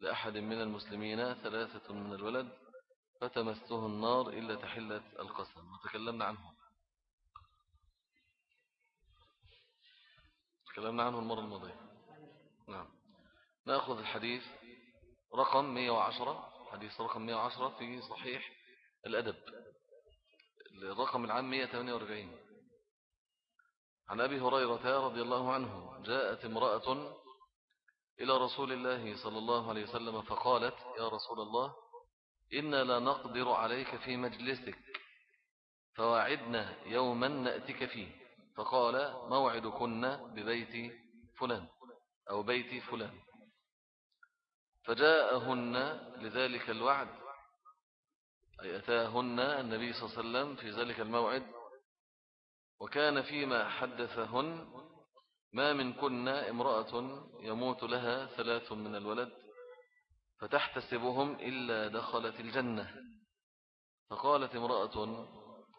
لأحد من المسلمين ثلاثة من الولد فتمسته النار إلا تحلة القسم. وتكلمنا عنه. تكلمنا عنه المرة الماضية. نعم. نأخذ الحديث رقم 110 حديث رقم 110 في صحيح الأدب. الرقم العام 148 عن أبي هريرة رضي الله عنه جاءت امرأة إلى رسول الله صلى الله عليه وسلم فقالت يا رسول الله إنا لا نقدر عليك في مجلسك فواعدنا يوما نأتك فيه. فقال موعدكن ببيت فلان أو بيت فلان. فجاءهن لذلك الوعد أي أتاهن النبي صلى الله عليه وسلم في ذلك الموعد وكان فيما حدثهن ما من كنا امرأة يموت لها ثلاث من الولد فتحتسبهم إلا دخلت الجنة. فقالت امرأة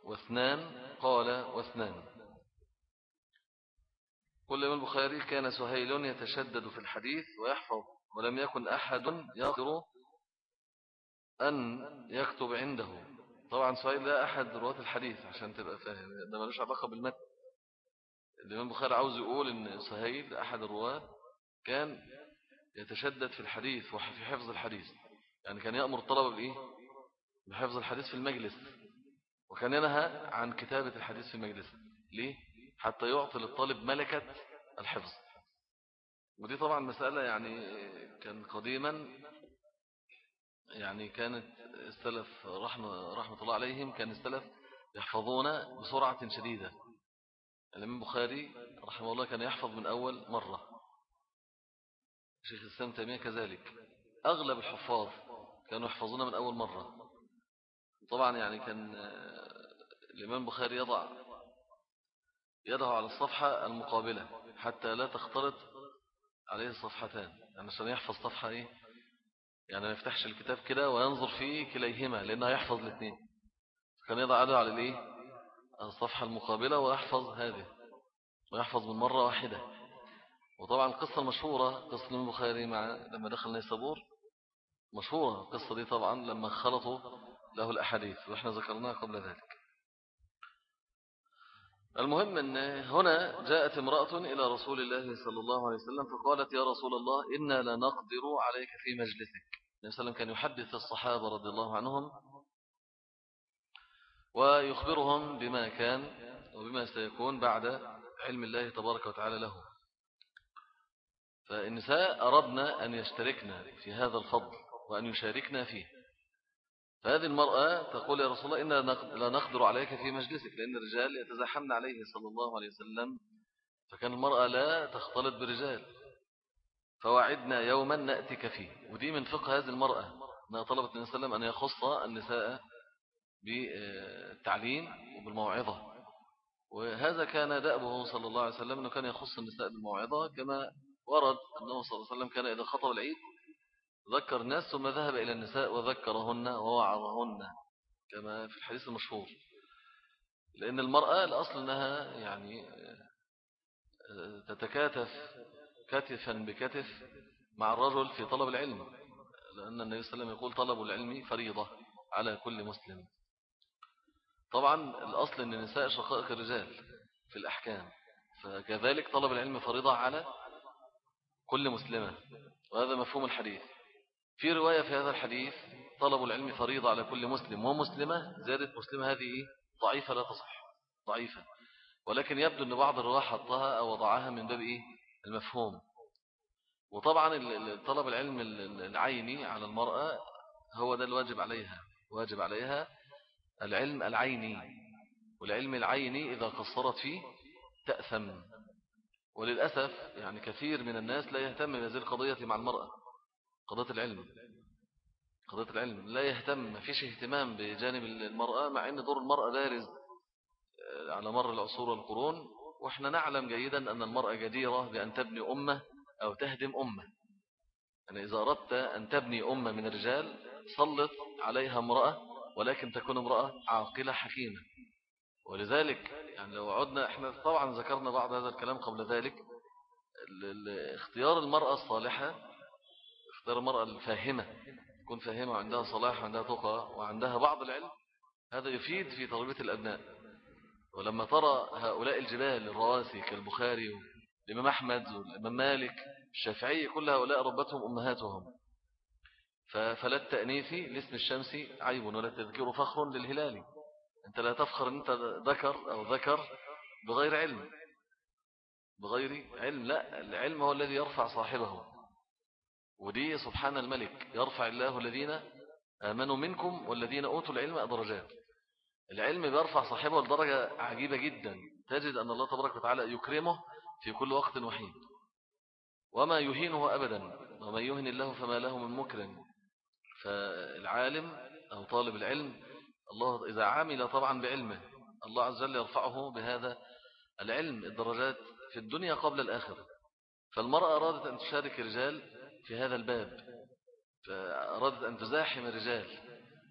واثنان قال واثنان. كل يوم البخاري كان سهيل يتشدد في الحديث ويحفظ ولم يكن أحد يقدر أن يكتب عنده. طبعا سهيل لا أحد رواة الحديث عشان تبقى فاهم ده ملوش علاقة بالمتن. الإمام البخاري عاوز يقول إن سهيل أحد الرواة كان يتشدد في الحديث وفي حفظ الحديث. يعني كان يأمر الطلبة بإيه؟ بحفظ الحديث في المجلس. وكان ينهى عن كتابة الحديث في المجلس. ليه؟ حتى يعطي للطالب ملكة الحفظ. ودي طبعا مسألة يعني كان قديما يعني كانت السلف رحمة, رحمة الله عليهم كان السلف يحفظون بسرعة شديدة. الإمام البخاري رحمه الله كان يحفظ من أول مرة. شيخ الإسلام تيمية كذلك. أغلب الحفاظ كانوا يحفظون من أول مرة. طبعا يعني كان الإمام البخاري يضع يده على الصفحة المقابلة حتى لا تختلط عليه الصفحتان. يعني عشان يحفظ صفحة إيه؟ يعني ما يفتحش الكتاب كده وينظر في كليهما لأنه يحفظ الاثنين. كان يضع يده على الإيه؟ الصفحة المقابلة ويحفظ هذه ويحفظ من مرة واحدة. وطبعا القصة المشهورة قصة البخاري مع لما دخل نيسابور مشهورة القصة دي طبعا لما خلطوا له الأحاديث وإحنا ذكرناها قبل ذلك. المهم أن هنا جاءت امرأة إلى رسول الله صلى الله عليه وسلم فقالت يا رسول الله إنا لا نقدر عليك في مجلسك. النبي صلى الله عليه وسلم كان يحدث الصحابة رضي الله عنهم ويخبرهم بما كان وبما سيكون بعد علم الله تبارك وتعالى له. فالنساء أردنا أن يشتركنا في هذا الفضل وأن يشاركنا فيه. فهذه المرأة تقول يا رسول الله إنا لا نقدر عليك في مجلسك لأن الرجال يتزاحمن عليه صلى الله عليه وسلم. فكان المرأة لا تختلط برجال. فوعدنا يوما نأتيك فيه. ودي من فقه هذه المرأة. أنها طلبت النبي صلى الله عليه وسلم أن يخص النساء بالتعليم وبالموعظة. وهذا كان دأبه صلى الله عليه وسلم أنه كان يخص النساء بالموعظة كما ورد أنه صلى الله عليه وسلم كان إذا خطب العيد ذكر الناس ثم ذهب إلى النساء وذكرهن ووعظهن كما في الحديث المشهور. لأن المرأة الأصل أنها يعني تتكاتف كتفا بكتف مع الرجل في طلب العلم لأن النبي صلى الله عليه وسلم يقول طلب العلم فريضة على كل مسلم. طبعا الأصل أن النساء شقائق الرجال في الأحكام فكذلك طلب العلم فريضة على كل مسلمة وهذا مفهوم الحديث. في رواية في هذا الحديث طلب العلم فريضة على كل مسلم ومسلمة زادت مسلمة هذه ضعيفة لا تصح ضعيفة. ولكن يبدو أن بعض الرواة حطها أو وضعها من باب إيه؟ المفهوم. وطبعا طلب العلم العيني على المرأة هو ده الواجب عليها واجب عليها العلم العيني والعلم العيني إذا قصرت فيه تأثم. وللأسف يعني كثير من الناس لا يهتم بهذه القضية مع المرأة قضية العلم. قضية العلم لا يهتم ما فيش اهتمام بجانب المرأة مع أن دور المرأة بارز آه، على مر العصور والقرون. وإحنا نعلم جيدا أن المرأة جديرة بأن تبني أمة أو تهدم أمة. يعني إذا أردت أن تبني أمة من الرجال سلط عليها امرأة ولكن تكون امرأة عاقلة حكيمة. ولذلك يعني لو عدنا إحنا طبعا ذكرنا بعض هذا الكلام قبل ذلك اختيار المرأة الصالحة اختار المرأة الفاهمة تكون فاهمة وعندها صلاح وعندها تقى وعندها بعض العلم هذا يفيد في تربية الأبناء. ولما ترى هؤلاء الجبال الرواسي كالبخاري والإمام أحمد والإمام مالك الشافعي كل هؤلاء ربتهم أمهاتهم. فلا التأنيث لاسم الشمس عيب ولا تذكر فخر للهلال. أنت لا تفخر أن أنت ذكر أو ذكر بغير علم. بغير علم لا العلم هو الذي يرفع صاحبه. ودي سبحان الملك يرفع الله الذين آمنوا منكم والذين أوتوا العلم درجات. العلم بيرفع صاحبه لدرجة عجيبة جدا. تجد أن الله تبارك وتعالى يكرمه في كل وقت وحين. وما يهينه أبدا وما يهن الله فما له من مكرم. فالعالم أو طالب العلم الله إذا عمل طبعا بعلمه الله عز وجل يرفعه بهذا العلم الدرجات في الدنيا قبل الآخرة. فالمرأة أرادت أن تشارك الرجال في هذا الباب فأرادت أن تزاحم الرجال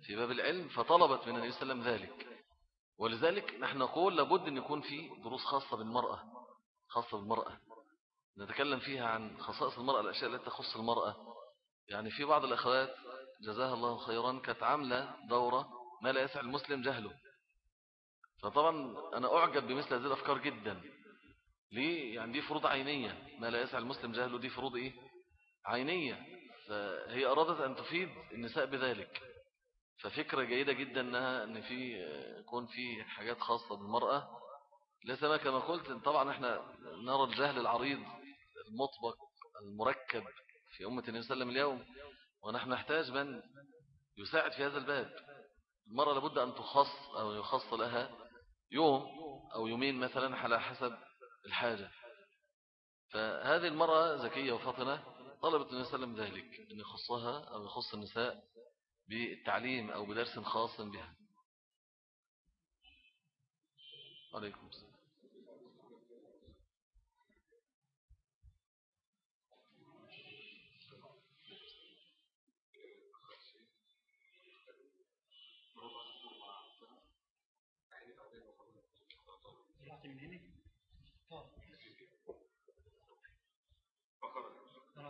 في باب العلم فطلبت من النبي صلى الله عليه وسلم ذلك. ولذلك نحن نقول لابد أن يكون في دروس خاصة بالمرأة خاصة بالمرأة. نتكلم فيها عن خصائص المرأة الأشياء التي تخص المرأة. يعني في بعض الأخوات جزاها الله خيرا كانت عاملة دورة ما لا يسع المسلم جهله. فطبعا أنا أعجب بمثل هذه الأفكار جدا. ليه؟ يعني دي فروض عينية. ما لا يسع المسلم جهله دي فروض إيه؟ عينية. فهي أرادت أن تفيد النساء بذلك. ففكرة جيدة جدا أنها أن في يكون في حاجات خاصة بالمرأة. لسما كما قلت طبعا إحنا نرى الجهل العريض المطبق المركب في أمة النبي صلى الله عليه وسلم اليوم. ونحن نحتاج من يساعد في هذا الباب. المرأة لابد أن تخص أو يخص لها يوم أو يومين مثلا على حسب الحاجة. فهذه المرأة ذكية وفطنة طلبت النبي صلى الله عليه وسلم ذلك أن يخصها أو يخص النساء بالتعليم أو بدرس خاص بها. عليكم السلام.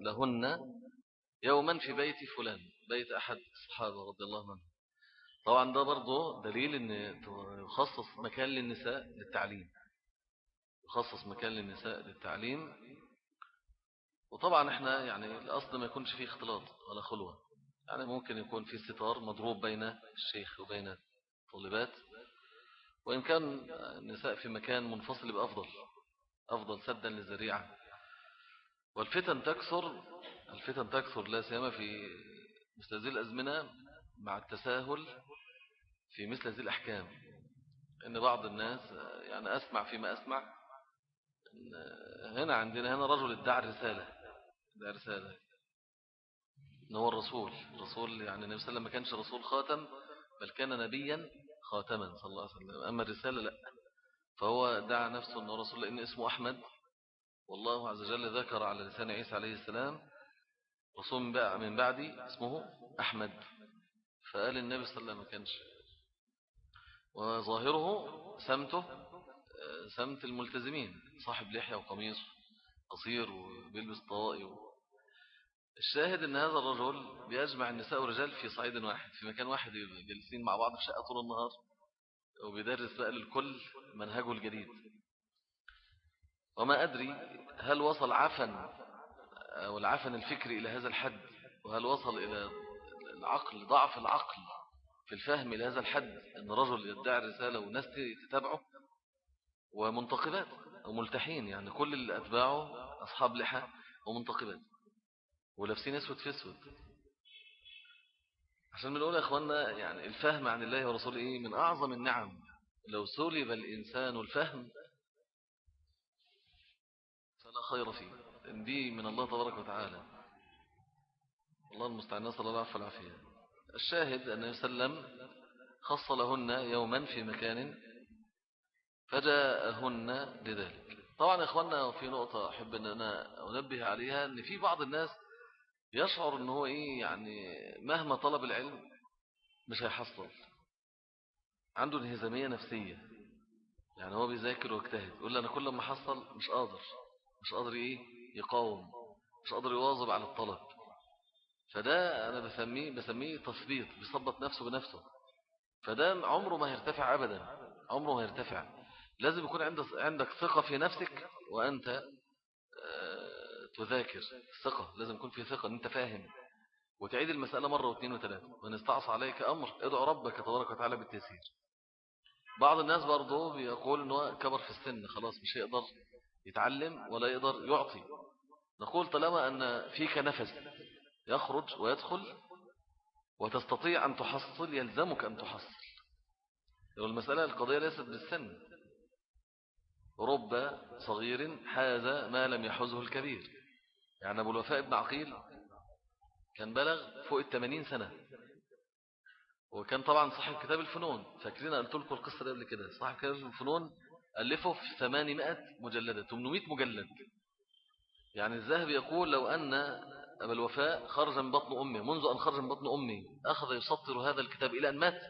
لهن يوما في بيت فلان بيت أحد الصحابة رضي الله عنه طبعا ده برضه دليل إن يخصص مكان للنساء للتعليم. يخصص مكان للنساء للتعليم. وطبعا إحنا يعني الأصل ما يكونش فيه اختلاط ولا خلوة. يعني ممكن يكون في ستار مضروب بين الشيخ وبين الطالبات. وإن كان النساء في مكان منفصل بأفضل أفضل سدا للذريعة. والفتن تكثر الفتن تكثر لا سيما في مثل هذه الأزمنة مع التساهل في مثل هذه الأحكام. إن بعض الناس يعني أسمع فيما أسمع هنا عندنا هنا رجل ادعى الرسالة ادعى رسالة. إن هو الرسول الرسول يعني النبي صلى الله عليه وسلم ما كانش رسول خاتم بل كان نبيا خاتما صلى الله عليه وسلم. أما الرسالة لا. فهو دعا نفسه أنه رسول لأن اسمه أحمد. والله عز وجل ذكر على لسان عيسى عليه السلام رسول من بعدي اسمه أحمد. فقال النبي صلى الله عليه وسلم ما كانش. وظاهره سمته سمت الملتزمين صاحب لحية وقميص قصير وبيلبس طوائي الشاهد إن هذا الرجل بيجمع النساء والرجال في صعيد واحد في مكان واحد جالسين مع بعض في شقة طول النهار وبيدرس بقى للكل منهجه الجديد. وما أدري هل وصل عفن أو العفن الفكري إلى هذا الحد وهل وصل إلى العقل ضعف العقل في الفهم إلى هذا الحد أن رجل يدعي الرسالة وناس تتابعه؟ ومنتقبات وملتحين يعني كل اللي أتباعه أصحاب لحى ومنتقبات. ولابسين أسود في أسود. عشان بنقول يا أخوانا يعني الفهم عن الله ورسوله إيه؟ من أعظم النعم. لو سلب الإنسان الفهم فلا خير فيه. دي من الله تبارك وتعالى. الله المستعان نسأل الله العفو والعافية. الشاهد أن يسلم خص لهن يوما في مكان فجاءهن لذلك. طبعا يا إخواننا في نقطة أحب أن أنا أنبه عليها أن في بعض الناس يشعر أنه إيه يعني مهما طلب العلم مش هيحصل. عنده انهزامية نفسية. يعني هو بيذاكر ويجتهد يقول لي أنا كل ما حصل مش قادر. مش قادر إيه؟ يقاوم مش قادر يواظب على الطلب. فده أنا بسميه بسميه تثبيط بيثبط نفسه بنفسه. فده عمره ما هيرتفع أبدا عمره ما هيرتفع. لازم يكون عندك عندك ثقة في نفسك وأنت آه، تذاكر. ثقة لازم يكون في ثقة أن أنت فاهم. وتعيد المسألة مرة واثنين وثلاثة. من استعصى عليك أمر ادعو ربك تبارك وتعالى بالتيسير. بعض الناس برضه بيقول أنه كبر في السن خلاص مش هيقدر يتعلم ولا يقدر يعطي. نقول طالما أن فيك نفس يخرج ويدخل وتستطيع أن تحصل يلزمك أن تحصل. لو المسألة القضية ليست بالسن. رب صغير حاز ما لم يحوزه الكبير. يعني أبو الوفاء ابن عقيل كان بلغ فوق الثمانين سنة. وكان طبعا صاحب كتاب الفنون. فاكرين قلت لكم القصة قبل كده؟ صاحب كتاب الفنون ألفه في 800 مجلدة 800 مجلد. يعني الذهب يقول لو أن أبا الوفاء خرج من بطن أمه منذ أن خرج من بطن أمه أخذ يسطر هذا الكتاب إلى أن مات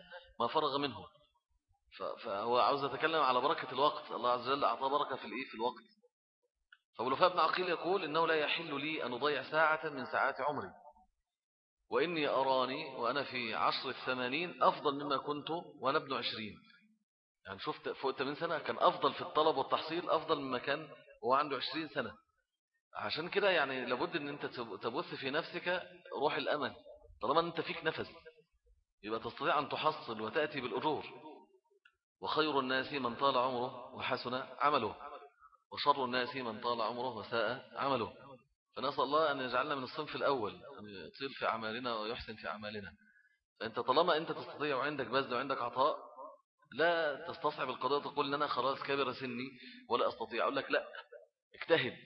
ما فرغ منه. فهو عاوز يتكلم على بركة الوقت. الله عز وجل أعطى بركة في الإيه في الوقت. فأبو الوفاء بن عقيل يقول إنه لا يحل لي أن أضيع ساعة من ساعات عمري. وإني أراني وأنا في عشر الثمانين أفضل مما كنت وأنا ابن عشرين. يعني شفت فوق من سنة كان أفضل في الطلب والتحصيل أفضل مما كان وهو عنده عشرين سنة. عشان كده يعني لابد أن أنت تبث في نفسك روح الأمل. طالما أنت فيك نفس يبقى تستطيع أن تحصل وتأتي بالأجور. وخير الناس من طال عمره وحسن عمله. وشر الناس من طال عمره وساء عمله. فنسأل الله أن يجعلنا من الصنف الأول أن يطيل في أعمالنا ويحسن في أعمالنا. فأنت طالما أنت تستطيع وعندك بذل وعندك عطاء لا تستصعب القضاء تقول أنا خلاص كبر سني ولا أستطيع. أقول لك لا اجتهد.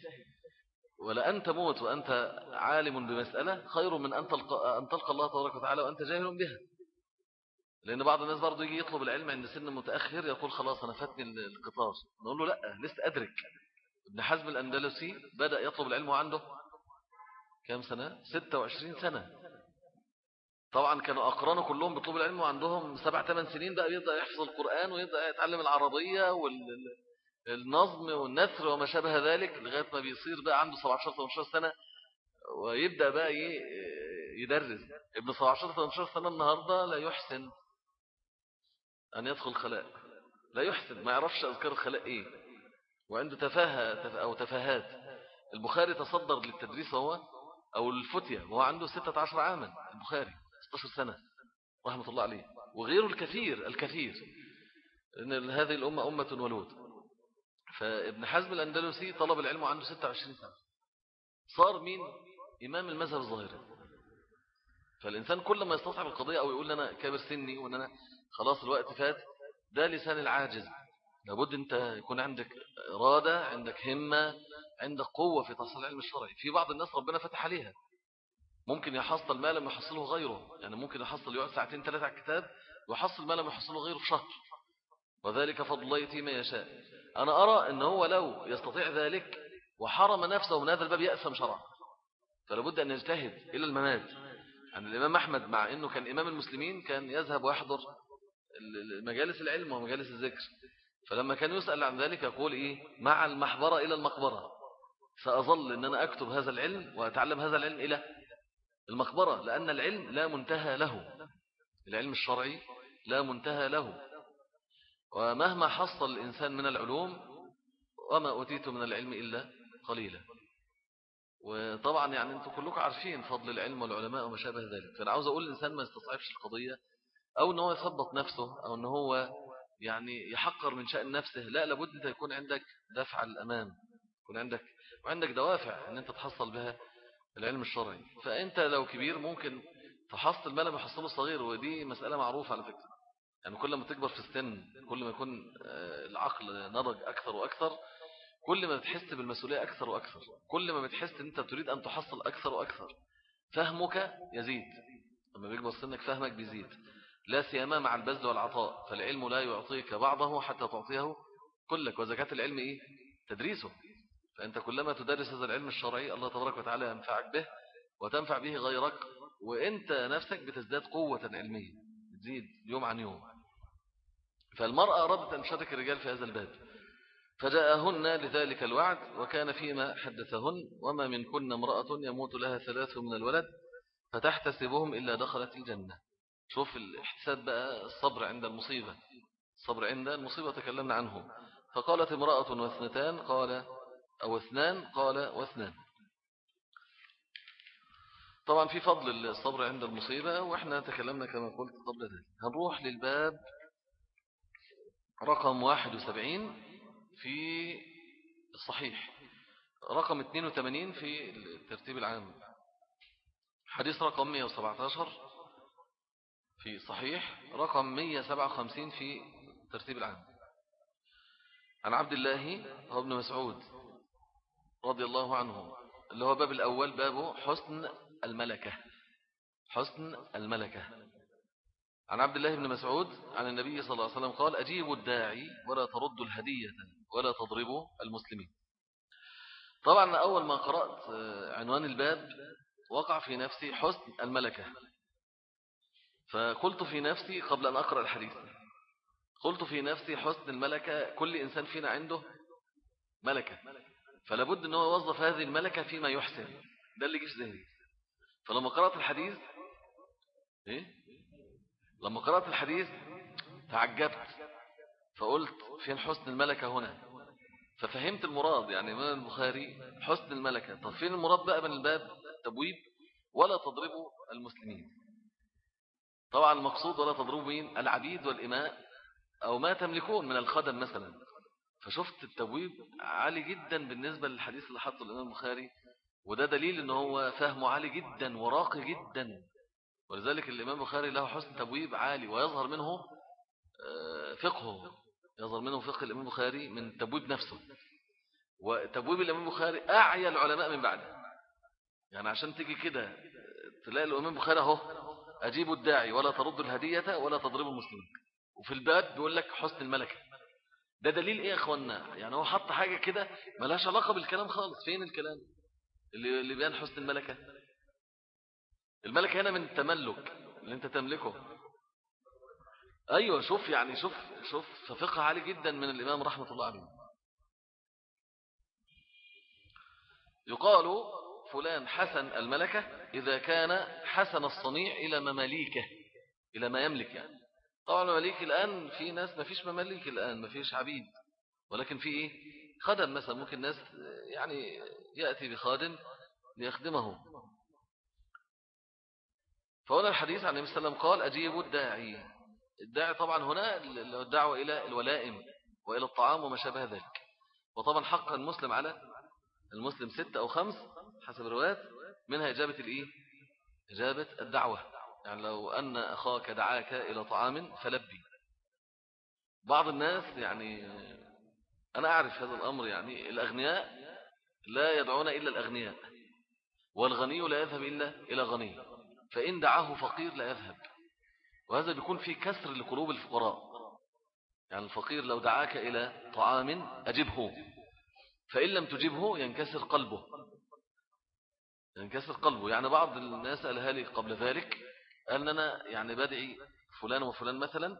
ولا أنت موت وأنت عالم بمسألة خير من أن تلقى, أن تلقى الله تبارك وتعالى وأنت جاهل بها. لأن بعض الناس برضو يجي يطلب العلم عند سن متأخر يقول خلاص أنا فاتني القطار نقول له لا لست أدرك. ابن حزم الأندلسي بدأ يطلب العلم وعنده كم سنة؟ 26 سنة. طبعا كانوا أقرانه كلهم بيطلبوا العلم وعندهم سبع ثمان سنين بقى يبدأ يحفظ القرآن ويبدأ يتعلم العربية والنظم والنثر وما شابه ذلك لغاية ما بيصير بقى عنده 17-18 سنة ويبدأ بقى يدرس. ابن 17-18 سنة النهاردة لا يحسن أن يدخل خلاء. لا يحسن ما يعرفش أذكار الخلاء إيه. وعنده تفاهة أو تفاهات. البخاري تصدر للتدريس هو أو الفتية وهو عنده 16 عاما البخاري. 16 سنة رحمة الله عليه. وغيره الكثير الكثير. إن هذه الأمة أمة ولود. فابن حزم الأندلسي طلب العلم عنده 26 سنة. صار مين؟ إمام المذهب الظاهري. فالإنسان كل ما يستصعب القضية أو يقول لنا كابر سني وأن أنا خلاص الوقت فات ده لسان العاجز. لابد أنت يكون عندك إرادة عندك همة عندك قوة في تحصيل العلم الشرعي. في بعض الناس ربنا فتح عليها. ممكن يحصل ما لم يحصله غيره. يعني ممكن يحصل يقعد ساعتين ثلاثة على الكتاب ويحصل ما لم يحصله غيره في شهر. وذلك فضل الله يتي ما يشاء. أنا أرى أنه هو لو يستطيع ذلك وحرم نفسه من هذا الباب يأسم شرعا. فلابد أن يجتهد إلى الممات يعني الإمام أحمد مع أنه كان إمام المسلمين كان يذهب ويحضر مجالس العلم ومجالس الذكر. فلما كان يسأل عن ذلك يقول إيه؟ مع المحبرة إلى المقبرة. سأظل أن أنا أكتب هذا العلم وأتعلم هذا العلم إلى المقبرة لأن العلم لا منتهى له. العلم الشرعي لا منتهى له. ومهما حصل الإنسان من العلوم وما أوتيت من العلم إلا قليلا. وطبعا يعني أنتم كلكم عارفين فضل العلم والعلماء وما شابه ذلك. فأنا عاوز أقول الإنسان ما يستصعبش القضية أو أنه يثبط نفسه أو أنه هو يعني يحقر من شأن نفسه. لا لابد أن يكون عندك دفع الأمام يكون عندك وعندك دوافع أن أنت تحصل بها العلم الشرعي. فأنت لو كبير ممكن تحصل ما لم يحصله صغير ودي مسألة معروفة على فكرة. يعني كل ما تكبر في السن كل ما يكون آه، العقل نضج أكثر وأكثر كل ما بتحس بالمسؤولية أكثر وأكثر. كل ما بتحس أن أنت تريد أن تحصل أكثر وأكثر. فهمك يزيد. لما بيكبر سنك فهمك بيزيد. لا سيما مع البذل والعطاء. فالعلم لا يعطيك بعضه حتى تعطيه كلك. وزكاة العلم إيه؟ تدريسه. فأنت كلما تدرس هذا العلم الشرعي الله تبارك وتعالى ينفعك به وتنفع به غيرك وإنت نفسك بتزداد قوة علمية تزيد يوم عن يوم. فالمرأة أرادت أن تشارك الرجال في هذا الباب. فجاءهن لذلك الوعد وكان فيما حدثهن وما من كن امرأة يموت لها ثلاث من الولد فتحتسبهم إلا دخلت الجنة. شوف الاحتساب بقى الصبر عند المصيبة. الصبر عند المصيبة تكلمنا عنه. فقالت امرأة واثنتان قال أو اثنان قال واثنان. طبعا في فضل الصبر عند المصيبة وإحنا تكلمنا كما قلت قبل ذلك. هنروح للباب رقم 71 في الصحيح. رقم 82 في الترتيب العام. حديث رقم 117 في صحيح رقم 157 في الترتيب العام. عن عبد الله ابن مسعود رضي الله عنه اللي هو باب الأول باب حسن الملكة. حسن الملكة. عن عبد الله بن مسعود عن النبي صلى الله عليه وسلم قال أجيبوا الداعي ولا تردوا الهدية ولا تضربوا المسلمين. طبعا أول ما قرأت عنوان الباب وقع في نفسي حسن الملكة. فقلت في نفسي قبل أن أقرأ الحديث قلت في نفسي حسن الملكة كل إنسان فينا عنده ملكة. فلابد أنه يوظف هذه الملكة فيما يحسن. ده اللي جيش ذهني. فلما قرأت الحديث إيه؟ لما قرأت الحديث تعجبت. فقلت فين حسن الملكة هنا؟ ففهمت المراد يعني من البخاري حسن الملكة. طب فين المراد بقى من الباب؟ التبويب ولا تضربوا المسلمين. طبعا المقصود ولا تضربوا مين؟ العبيد والإماء أو ما تملكون من الخدم مثلا. فشفت التبويب عالي جدا بالنسبة للحديث اللي حطه الإمام البخاري وده دليل إن هو فهمه عالي جدا وراقي جدا. ولذلك الإمام البخاري له حسن تبويب عالي ويظهر منه آه، فقهه. يظهر منه فقه الإمام البخاري من تبويب نفسه. وتبويب الإمام البخاري أعيا العلماء من بعده. يعني عشان تيجي كده تلاقي الإمام البخاري أهو أجيب الداعي ولا ترد الهدية ولا تضرب المسلمين. وفي الباب بيقول لك حسن الملكة. ده دليل إيه يا إخوانا؟ يعني هو حط حاجة كده ملهاش علاقة بالكلام خالص. فين الكلام؟ اللي اللي بيان حسن الملكة. الملكة هنا من التملك اللي أنت تملكه. أيوه شوف يعني شوف شوف فقه عالي جدا من الإمام رحمة الله عليه. يقال فلان حسن الملكة إذا كان حسن الصنيع إلى مماليكه إلى ما يملك يعني. طبعا مماليك الآن في ناس ما فيش مماليك الآن ما فيش عبيد. ولكن في إيه؟ خدم مثلا ممكن ناس يعني يأتي بخادم ليخدمه. فهنا الحديث عن النبي صلى الله عليه وسلم قال أجيبوا الداعي. الداعي طبعا هنا الدعوة إلى الولائم وإلى الطعام وما شابه ذلك. وطبعا حق المسلم على المسلم ستة أو خمس حسب الروايات منها إجابة الإيه؟ إجابة الدعوة. يعني لو أن أخاك دعاك إلى طعام فلبي. بعض الناس يعني أنا أعرف هذا الأمر يعني الأغنياء لا يدعون إلا الأغنياء والغني لا يذهب إلا إلى غني فإن دعاه فقير لا يذهب وهذا بيكون في كسر لقلوب الفقراء. يعني الفقير لو دعاك إلى طعام أجبه فإن لم تجبه ينكسر قلبه ينكسر قلبه. يعني بعض الناس قالها لي قبل ذلك قال أنا يعني بدعي فلان وفلان مثلا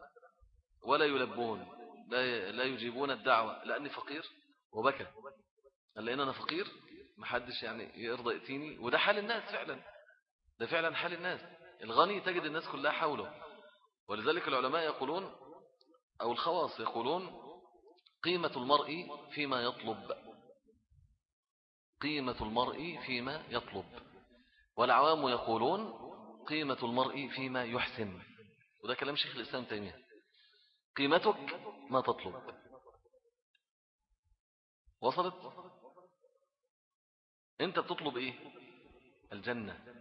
ولا يلبون لا لا يجيبون الدعوة لأني فقير وبكى. قال لأن أنا فقير محدش يعني يرضى يأتيني. وده حال الناس فعلا. ده فعلا حال الناس. الغني تجد الناس كلها حوله. ولذلك العلماء يقولون أو الخواص يقولون قيمة المرء فيما يطلب. قيمة المرء فيما يطلب. والعوام يقولون قيمة المرء فيما يحسن. وده كلام شيخ الإسلام تيمية. قيمتك ما تطلب. وصلت؟ أنت بتطلب إيه؟ الجنة.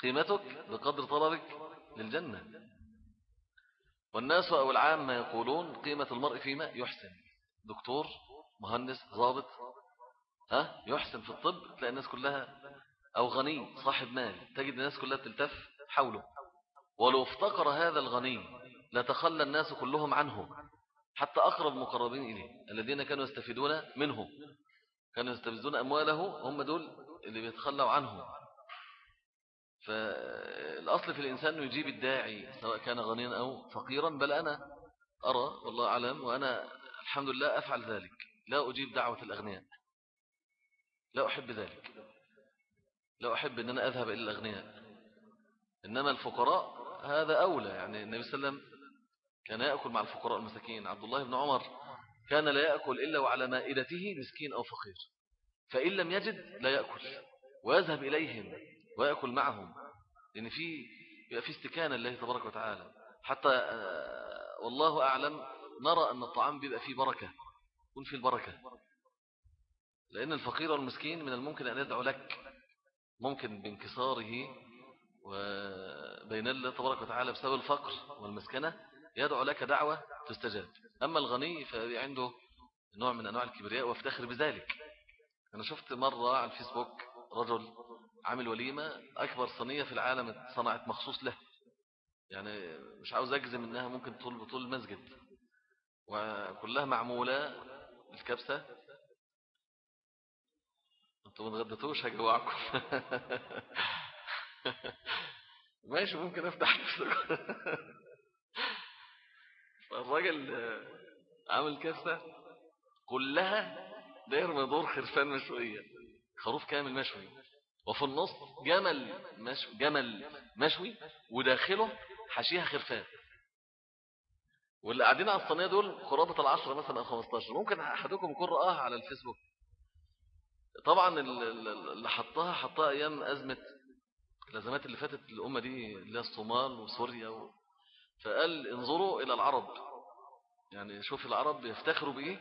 قيمتك بقدر طلبك للجنة. والناس أو العامة يقولون قيمة المرء فيما يحسن. دكتور مهندس ضابط ها؟ يحسن في الطب تلاقي الناس كلها أو غني صاحب مال تجد الناس كلها تلتف حوله. ولو افتقر هذا الغني لتخلى الناس كلهم عنه حتى أقرب المقربين إليه الذين كانوا يستفيدون منه. كانوا يستفيدون أمواله هم دول اللي بيتخلوا عنه. فالأصل في الإنسان يجيب الداعي سواء كان غنيا أو فقيرا. بل أنا أرى والله أعلم وأنا الحمد لله أفعل ذلك. لا أجيب دعوة الأغنياء. لا أحب ذلك. لا أحب أن أنا أذهب إلى الأغنياء. إنما الفقراء هذا أولى. يعني النبي صلى الله عليه وسلم كان يأكل مع الفقراء المساكين. عبد الله بن عمر كان لا يأكل إلا وعلى مائدته مسكين أو فقير. فإن لم يجد لا يأكل ويذهب إليهم ويأكل معهم. لأن في في استكانة الله تبارك وتعالى. حتى آه، والله أعلم نرى أن الطعام بيبقى فيه بركة. يكون فيه البركة. لأن الفقير والمسكين من الممكن أن يدعو لك. ممكن بانكساره وبين الله تبارك وتعالى بسبب الفقر والمسكنة يدعو لك دعوة تستجاب. أما الغني فعنده نوع من أنواع الكبرياء وافتخر بذلك. أنا شفت مرة على الفيسبوك رجل عامل وليمة أكبر صينية في العالم صنعت مخصوص له. يعني مش عاوز أجزم إنها ممكن طول بطول المسجد. وكلها معمولة الكبسة أنتوا ما تغدتوش هجوعكم ماشي ممكن افتح نفسك. فالراجل عامل كبسة كلها داير مدور خرفان مشوية. خروف كامل مشوي. وفي النص جمل مشوي, جمل مشوي وداخله حشيها خرفان. واللي قاعدين على الصينية دول قرابة العشرة مثلا أو 15 ممكن أحدكم يكون رآها على الفيسبوك. طبعا اللي حطها حطها أيام أزمة الأزمات اللي فاتت الأمة دي اللي هي الصومال وسوريا و... فقال انظروا إلى العرب. يعني شوف العرب يفتخروا بإيه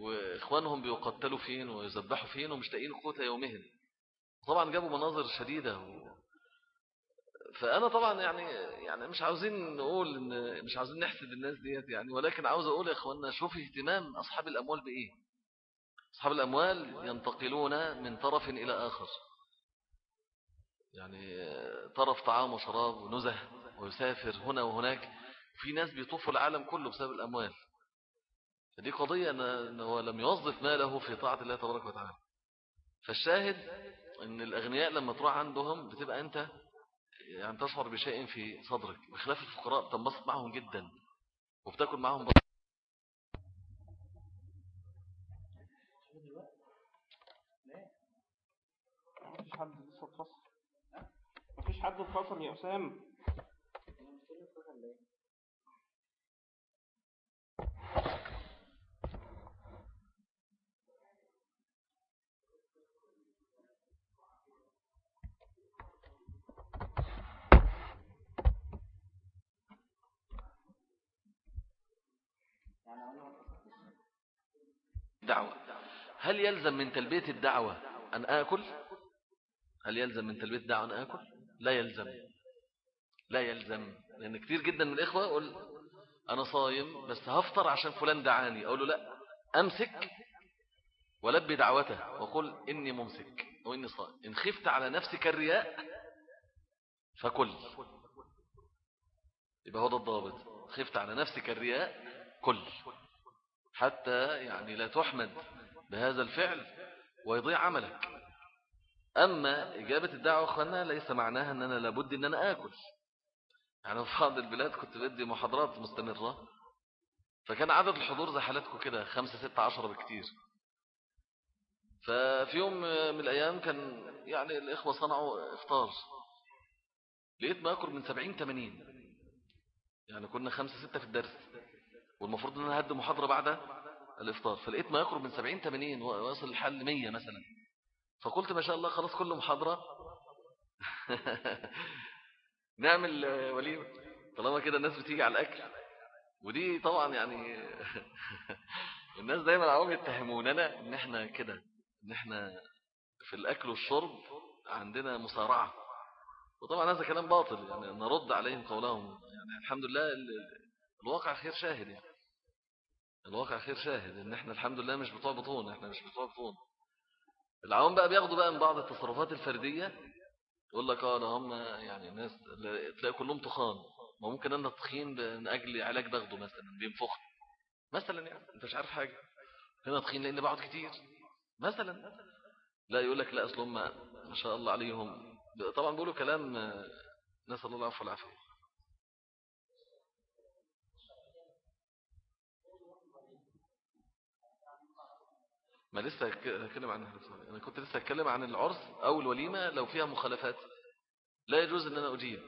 وإخوانهم بيقتلوا فين ويذبحوا فين ومش لاقيين قوت يومهم. طبعا جابوا مناظر شديدة و... فأنا طبعا يعني يعني مش عاوزين نقول إن مش عاوزين نحسد الناس ديت يعني ولكن عاوز أقول يا إخواننا شوف اهتمام أصحاب الأموال بإيه. أصحاب الأموال ينتقلون من طرف إلى آخر. يعني طرف طعام وشراب ونزه ويسافر هنا وهناك. في ناس بيطوفوا العالم كله بسبب الأموال. فدي قضية أنه لم يوظف ماله في طاعة الله تبارك وتعالى. فالشاهد أن الأغنياء لما تروح عندهم بتبقى أنت يعني تشعر بشيء في صدرك بخلاف الفقراء. تنبسط معهم جدا وبتاكل معهم حد لسه اتفصل مفيش حد اتفصل يا أسام دعوة. هل يلزم من تلبية الدعوة أن آكل؟ هل يلزم من تلبية الدعوة أن آكل؟ لا يلزم. لا يلزم. لأن كثير جدا من الإخوة يقول أنا صايم بس هفطر عشان فلان دعاني. أقول له لا أمسك ولبي دعوته وقل إني ممسك وإني صائم إن خفت على نفسك الرياء فكل. يبقى هو ده الضابط. خفت على نفسك الرياء كل. حتى يعني لا تحمد بهذا الفعل ويضيع عملك. أما إجابة الدعوة أخوانا ليس معناها أن أنا لابد أن أنا آكل. يعني في بعض البلاد كنت بدي محاضرات مستمرة فكان عدد الحضور زي حالاتكم كده خمسة ستة عشرة بكتير. ففي يوم من الأيام كان يعني الإخوة صنعوا إفطار. لقيت ما أكل من سبعين تمانين. يعني كنا خمسة ستة في الدرس. والمفروض إن أنا هدي محاضرة بعد الإفطار. فلقيت ما يقرب من 70 80 ويصل الحل 100 مثلا. فقلت ما شاء الله خلاص كل محاضرة. نعمل وليمة طالما كده الناس بتيجي على الأكل. ودي طبعا يعني الناس دايما عاوم يتهموننا إن إحنا كده إن إحنا في الأكل والشرب عندنا مسارعة وطبعا هذا كلام باطل يعني نرد عليهم قولهم. يعني الحمد لله الواقع خير شاهد يعني. الواقع خير شاهد إن إحنا الحمد لله مش بتوع بطون إحنا مش بتوع بطون. العوام بقى بياخدوا بقى من بعض التصرفات الفردية يقول لك آه ده هم يعني الناس تلاقي كلهم تخان. ما ممكن أنا تخين من أجل علاج باخده مثلا بينفخ مثلا يعني أنت مش عارف حاجة. هنا تخين لأن بقعد كتير. مثلا. لا يقول لك لا أصل هم ما شاء الله عليهم. طبعا بيقولوا كلام نسأل الله العفو والعافية. ما لسه هتكلم عن أنا كنت لسه هتكلم عن العرس أو الوليمة لو فيها مخالفات. لا يجوز إن أنا أجيب.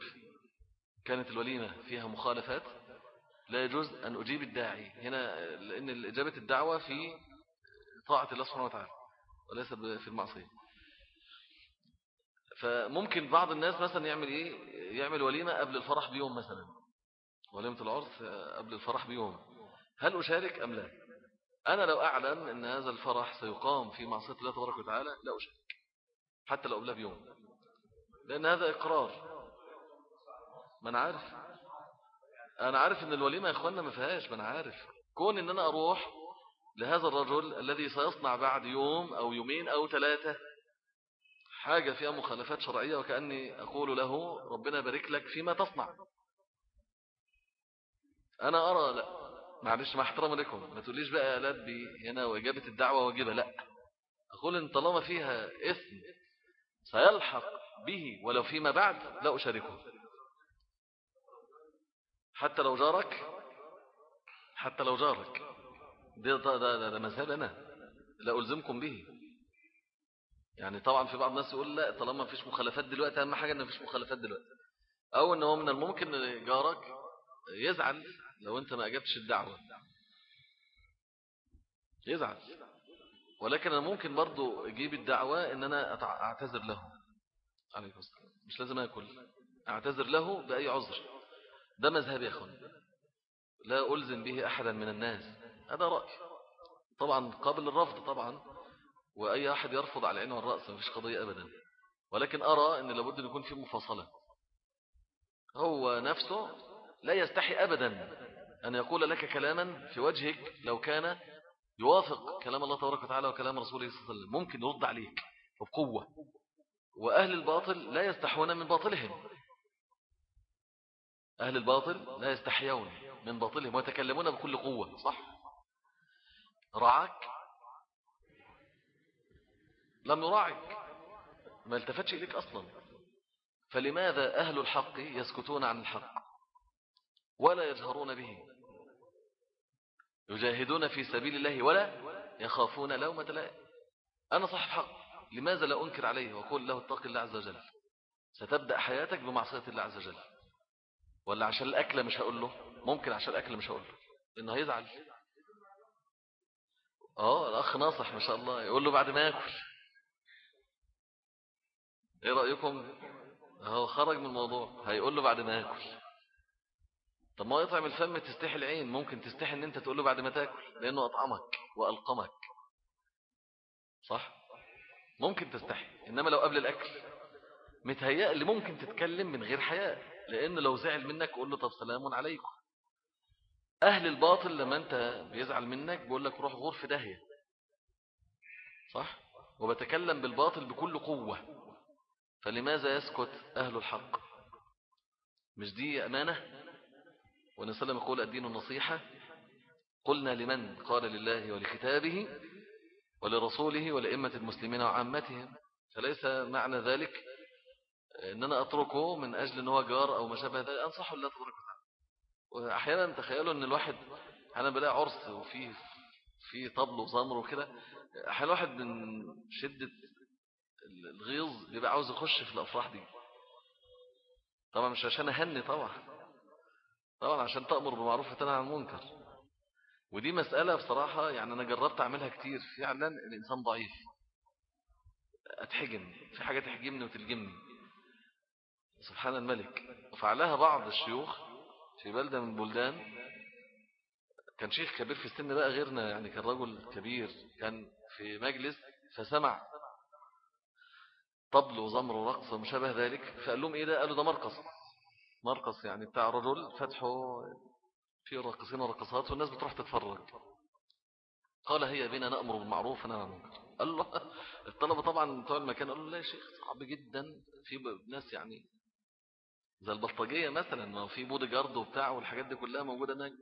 كانت الوليمة فيها مخالفات لا يجوز أن أجيب الداعي. هنا لأن إجابة الدعوة في طاعة الله سبحانه وتعالى وليس في المعصية. فممكن بعض الناس مثلا يعمل إيه؟ يعمل وليمة قبل الفرح بيوم مثلا. وليمة العرس قبل الفرح بيوم. هل أشارك أم لا؟ أنا لو أعلم أن هذا الفرح سيقام في معصية الله تبارك وتعالى لا أشارك حتى لو قبلها بيوم لأن هذا إقرار. ما أنا عارف. أنا عارف أن الوليمة يا إخواننا ما فيهاش ما أنا عارف. كون أن أنا أروح لهذا الرجل الذي سيصنع بعد يوم أو يومين أو ثلاثة حاجة فيها مخالفات شرعية وكأني أقول له ربنا بارك لك فيما تصنع. أنا أرى لا. معلش مع احترام لكم. ما تقوليش بقى لبي هنا وإجابة الدعوة واجبة لا. أقول إن طالما فيها اسم سيلحق به ولو فيما بعد لا أشاركه. حتى لو جارك حتى لو جارك. ده, ده, ده, ده مذهب أنا. لا ألزمكم به. يعني طبعا في بعض الناس يقول لا طالما مفيش مخالفات دلوقتي أهم حاجة أن مفيش مخالفات دلوقتي. أو أنه من الممكن جارك يزعل لو أنت ما أجبتش الدعوة. يزعل. ولكن أنا ممكن برضو أجيب الدعوة أن أنا أعتذر له. عليكم السلام. مش لازم أكل. أعتذر له بأي عذر. ده مذهب يا أخوان. لا ألزم به أحدا من الناس. هذا رأي. طبعا قابل الرفض طبعا. وأي أحد يرفض على العين والرأس ما فيش قضية أبدا. ولكن أرى أن لابد أن يكون في مفاصلة. هو نفسه لا يستحي أبدا. أن يقول لك كلاما في وجهك لو كان يوافق كلام الله تبارك وتعالى وكلام رسوله صلى الله عليه وسلم ممكن يرد عليك بقوة. وأهل الباطل لا يستحون من باطلهم. أهل الباطل لا يستحيون من باطلهم ويتكلمون بكل قوة. صح. رعاك؟ لم يراعك. ما التفتش إليك أصلا. فلماذا أهل الحق يسكتون عن الحق ولا يجهرون به؟ يجاهدون في سبيل الله ولا يخافون لومة لائم. أنا صاحب حق لماذا لا أنكر عليه وأقول له اتق الله عز وجل؟ ستبدأ حياتك بمعصية الله عز وجل. ولا عشان الأكل مش هقول له؟ ممكن عشان الأكل مش هقول له. إنه هيزعل. آه الأخ ناصح ما شاء الله. يقول له بعد ما يأكل. إيه رأيكم؟ هو خرج من الموضوع. هيقول له بعد ما يأكل. طب ما يطعم الفم تستحي العين ممكن تستحي إن أنت تقول له بعد ما تاكل لأنه أطعمك وألقمك. صح؟ ممكن تستحي إنما لو قبل الأكل. متهيأ اللي ممكن تتكلم من غير حياء لأن لو زعل منك قول له طب سلام عليكم. أهل الباطل لما أنت بيزعل منك بيقول لك روح غور في داهية. صح؟ وبتكلم بالباطل بكل قوة. فلماذا يسكت أهل الحق؟ مش دي أمانة ونسلم يقول الدين النصيحة قلنا لمن قال لله ولكتابه ولرسوله ولإمة المسلمين وعامتهم. فليس معنى ذلك أن أنا أتركه من أجل أنه جار أو ما شابه ذلك. أنصحه تبارك وتعالى وأحيانا تخيلوا أن الواحد أنا بلاقي عرس وفي في طبل وزمر وكده أحيانا الواحد من شدة الغيظ بيبقى عاوز يخش في الأفراح دي. طبعا مش عشان أهني طبعا. طبعا عشان تأمر بمعروف وتنهى عن المنكر. ودي مسألة بصراحة يعني أنا جربت أعملها كتير. فعلا الإنسان ضعيف. أتحجم. في حاجة تحجمني وتلجمني. سبحان الملك. وفعلها بعض الشيوخ في بلدة من بلدان كان شيخ كبير في السن بقى غيرنا يعني كان رجل كبير. كان في مجلس فسمع طبل وزمر ورقص وما شابه ذلك. فقال لهم إيه ده؟ قالوا ده مرقص. مرقص يعني بتاع رجل فتحه فيه راقصين ورقصات والناس بتروح تتفرج. قال هي بنا نأمر بالمعروف وننهى عن قال له الطلبة طبعا بتوع المكان قالوا لا يا شيخ صعب جدا. في ناس يعني زي البلطجية مثلا ما في بودي جارد وبتاع والحاجات دي كلها موجودة هناك.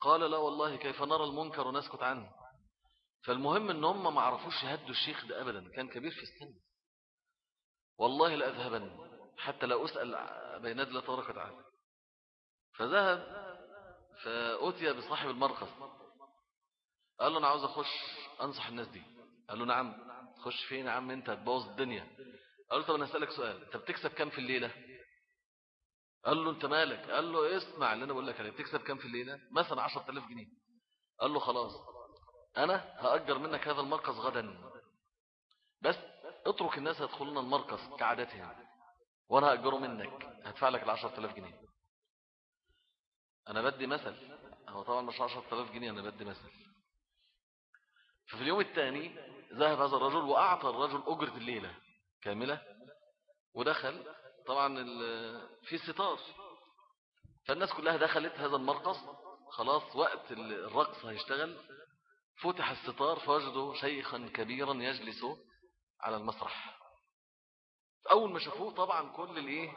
قال لا والله كيف نرى المنكر ونسكت عنه. فالمهم إن هم ما عرفوش يهدوا الشيخ ده ابدا كان كبير في السن. والله لأذهبن. حتى لا أسأل بين الله تبارك وتعالى. فذهب فأتي بصاحب المرقص قال له أنا عاوز أخش أنصح الناس دي. قال له نعم. تخش فين يا عم أنت؟ هتبوظ الدنيا. قال له طب أنا أسألك سؤال. أنت بتكسب كام في الليلة؟ قال له أنت مالك؟ قال له اسمع اللي أنا بقول لك عليه. بتكسب كام في الليلة؟ مثلا 10000 جنيه. قال له خلاص. أنا هأجر منك هذا المركز غدا. بس اترك الناس يدخلون المركز كعادتهم. وأنا هأجره منك. هدفع لك العشرة آلاف جنيه. أنا بدي مثل. هو طبعا مش عشرة آلاف جنيه أنا بدي مثل. ففي اليوم الثاني ذهب هذا الرجل وأعطى الرجل أجرة الليلة كاملة ودخل. طبعا في ستار. فالناس كلها دخلت هذا المرقص. خلاص وقت الرقص هيشتغل. فتح الستار فوجدوا شيخا كبيرا يجلس على المسرح. أول ما شافوه طبعا كل الإيه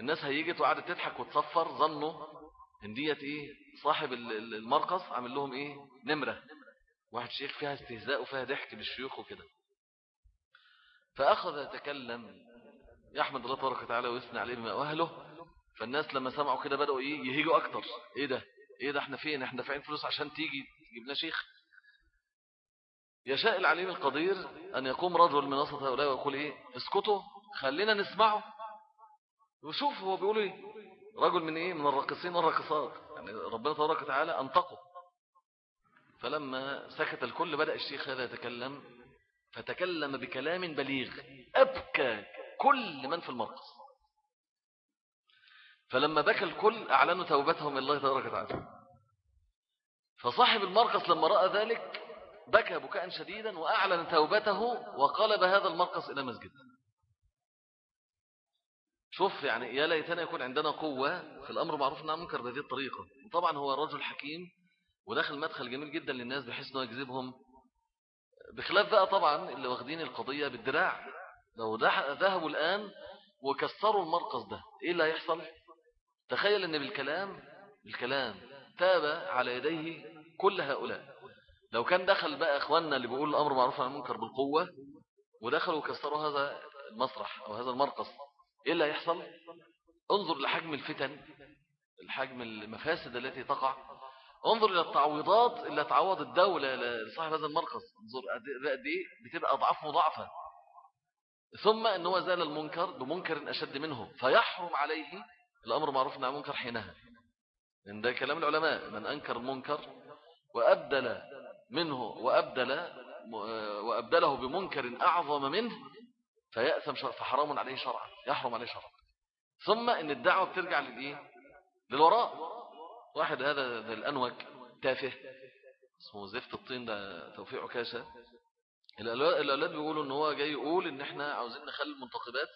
الناس هيجت وقعدت تضحك وتصفر ظنوا إن ديت إيه صاحب المرقص عامل لهم إيه نمرة. واحد شيخ فيها استهزاء وفيها ضحك للشيوخ وكده. فأخذ يتكلم يحمد الله تبارك وتعالى ويثني عليه بما أهله. فالناس لما سمعوا كده بدأوا إيه يهيجوا أكتر. إيه ده؟ إيه ده؟ إحنا فين؟ إحنا دافعين فلوس عشان تيجي تجيب لنا شيخ. يشاء العليم القدير أن يقوم رجل من وسط هؤلاء ويقول إيه؟ اسكتوا خلينا نسمعه. وشوف هو بيقول إيه؟ رجل من إيه؟ من الراقصين والراقصات. يعني ربنا تبارك وتعالى أنطقه. فلما سكت الكل بدأ الشيخ هذا يتكلم فتكلم بكلام بليغ. أبكى كل من في المرقص. فلما بكى الكل أعلنوا توبتهم الله تبارك وتعالى. فصاحب المرقص لما رأى ذلك بكى بكاء شديدا وأعلن توبته وقلب هذا المرقص إلى مسجد. شوف يعني يا ليتنا يكون عندنا قوة في الأمر معروف أنها منكر بهذه الطريقة. وطبعا هو رجل حكيم وداخل مدخل جميل جدا للناس بحيث أنه يجذبهم. بخلاف بقى طبعا اللي واخدين القضية بالدراع. لو ذهبوا الآن وكسروا المرقص ده إيه اللي هيحصل؟ تخيل أن بالكلام بالكلام تاب على يديه كل هؤلاء. لو كان دخل بقى إخواننا اللي بيقول الأمر معروف عن المنكر بالقوة ودخلوا وكسروا هذا المسرح أو هذا المرقص إيه اللي هيحصل؟ انظر لحجم الفتن الحجم المفاسد التي تقع. انظر إلى التعويضات اللي تعوض الدولة لصاحب هذا المرقص. انظر قد إيه بتبقى أضعاف مضاعفة. ثم إن هو زال المنكر بمنكر أشد منه فيحرم عليه الأمر معروف عن المنكر حينها. لأن ده كلام العلماء من أنكر المنكر وأبدل منه وأبدل وأبدله بمنكر أعظم منه فيأثم فحرام عليه شرعا يحرم عليه شرعا. ثم إن الدعوة بترجع للإيه؟ للوراء. واحد هذا الأنوك تافه اسمه زفت الطين ده توفيق عكاشة. الأولاد بيقولوا إن هو جاي يقول إن إحنا عاوزين نخلي المنتقبات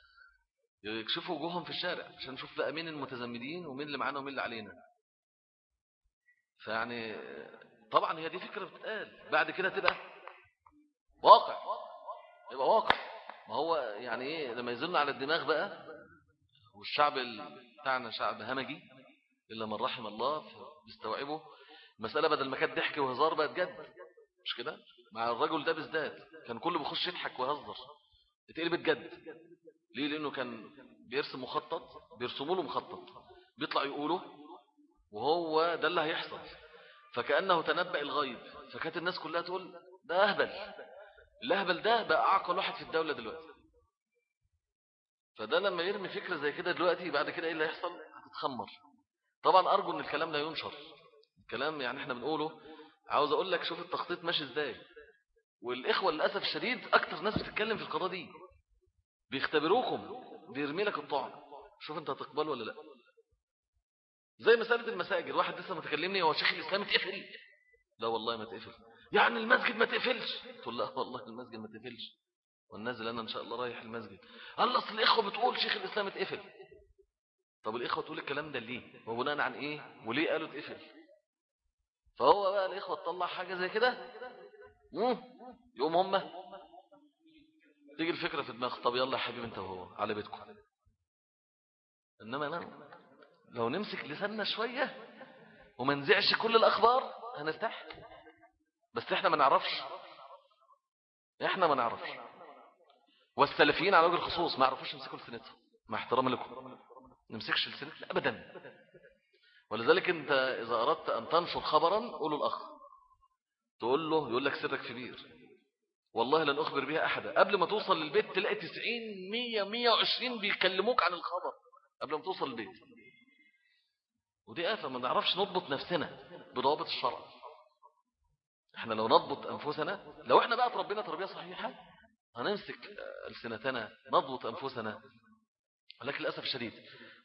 يكشفوا وجوههم في الشارع عشان نشوف بقى مين المتزمدين ومين اللي معانا ومين اللي علينا. فيعني طبعا هي دي فكرة بتقال بعد كده تبقى واقع. يبقى واقع. ما هو يعني إيه لما يزلنا على الدماغ بقى والشعب بتاعنا شعب همجي إلا من رحم الله بيستوعبه المسألة بدل ما كانت ضحك وهزار بقت جد. مش كده؟ مع الرجل ده بالذات. كان كله بيخش يضحك ويهزر. اتقلبت جد. ليه؟ لأنه كان بيرسم مخطط بيرسموا له مخطط. بيطلع يقوله وهو ده اللي هيحصل. فكأنه تنبأ الغيب. فكانت الناس كلها تقول ده أهبل. الأهبل ده بقى أعقل واحد في الدولة دلوقتي. فده لما يرمي فكرة زي كده دلوقتي بعد كده إيه اللي هيحصل؟ هتتخمر. طبعا أرجو أن الكلام لا ينشر. الكلام يعني إحنا بنقوله عاوز أقول لك شوف التخطيط ماشي إزاي. والإخوة للأسف الشديد أكتر ناس بتتكلم في القضاء دي. بيختبروكم بيرمي لك الطعن. شوف أنت هتقبل ولا لأ. زي مسألة المساجد واحد لسه متكلمني هو شيخ الإسلام اتقفل لا والله ما تقفل. يعني المسجد ما تقفلش؟ تقول لا والله المسجد ما تقفلش. والنازل أنا إن شاء الله رايح المسجد. قال أصل الإخوة بتقول شيخ الإسلام اتقفل. طب الإخوة تقول الكلام ده ليه؟ وبناء عن إيه؟ وليه قالوا اتقفل؟ فهو بقى الإخوة تطلع حاجة زي كده. يقوم هم. تيجي الفكرة في دماغ طب يلا يا حبيبي انت وهو على بيتكم. إنما أنا لو نمسك لساننا شوية وما نزعش كل الأخبار هنرتاح. بس إحنا ما نعرفش. إحنا ما نعرفش. والسلفيين على وجه الخصوص ما يعرفوش يمسكوا لسانتهم. مع احترام لكم. نمسكش لسانتنا ابدا. ولذلك أنت إذا أردت أن تنشر خبرا قوله الأخ. تقول له يقول لك سرك في بير والله لن أخبر بها أحدا. قبل ما توصل للبيت تلاقي 90 100 120 بيكلموك عن الخبر. قبل ما توصل للبيت ودي آفة ما نعرفش نضبط نفسنا بضوابط الشرع. إحنا لو نضبط أنفسنا لو إحنا بقى تربينا تربية صحيحة هنمسك ألسنتنا نضبط أنفسنا. ولكن للأسف الشديد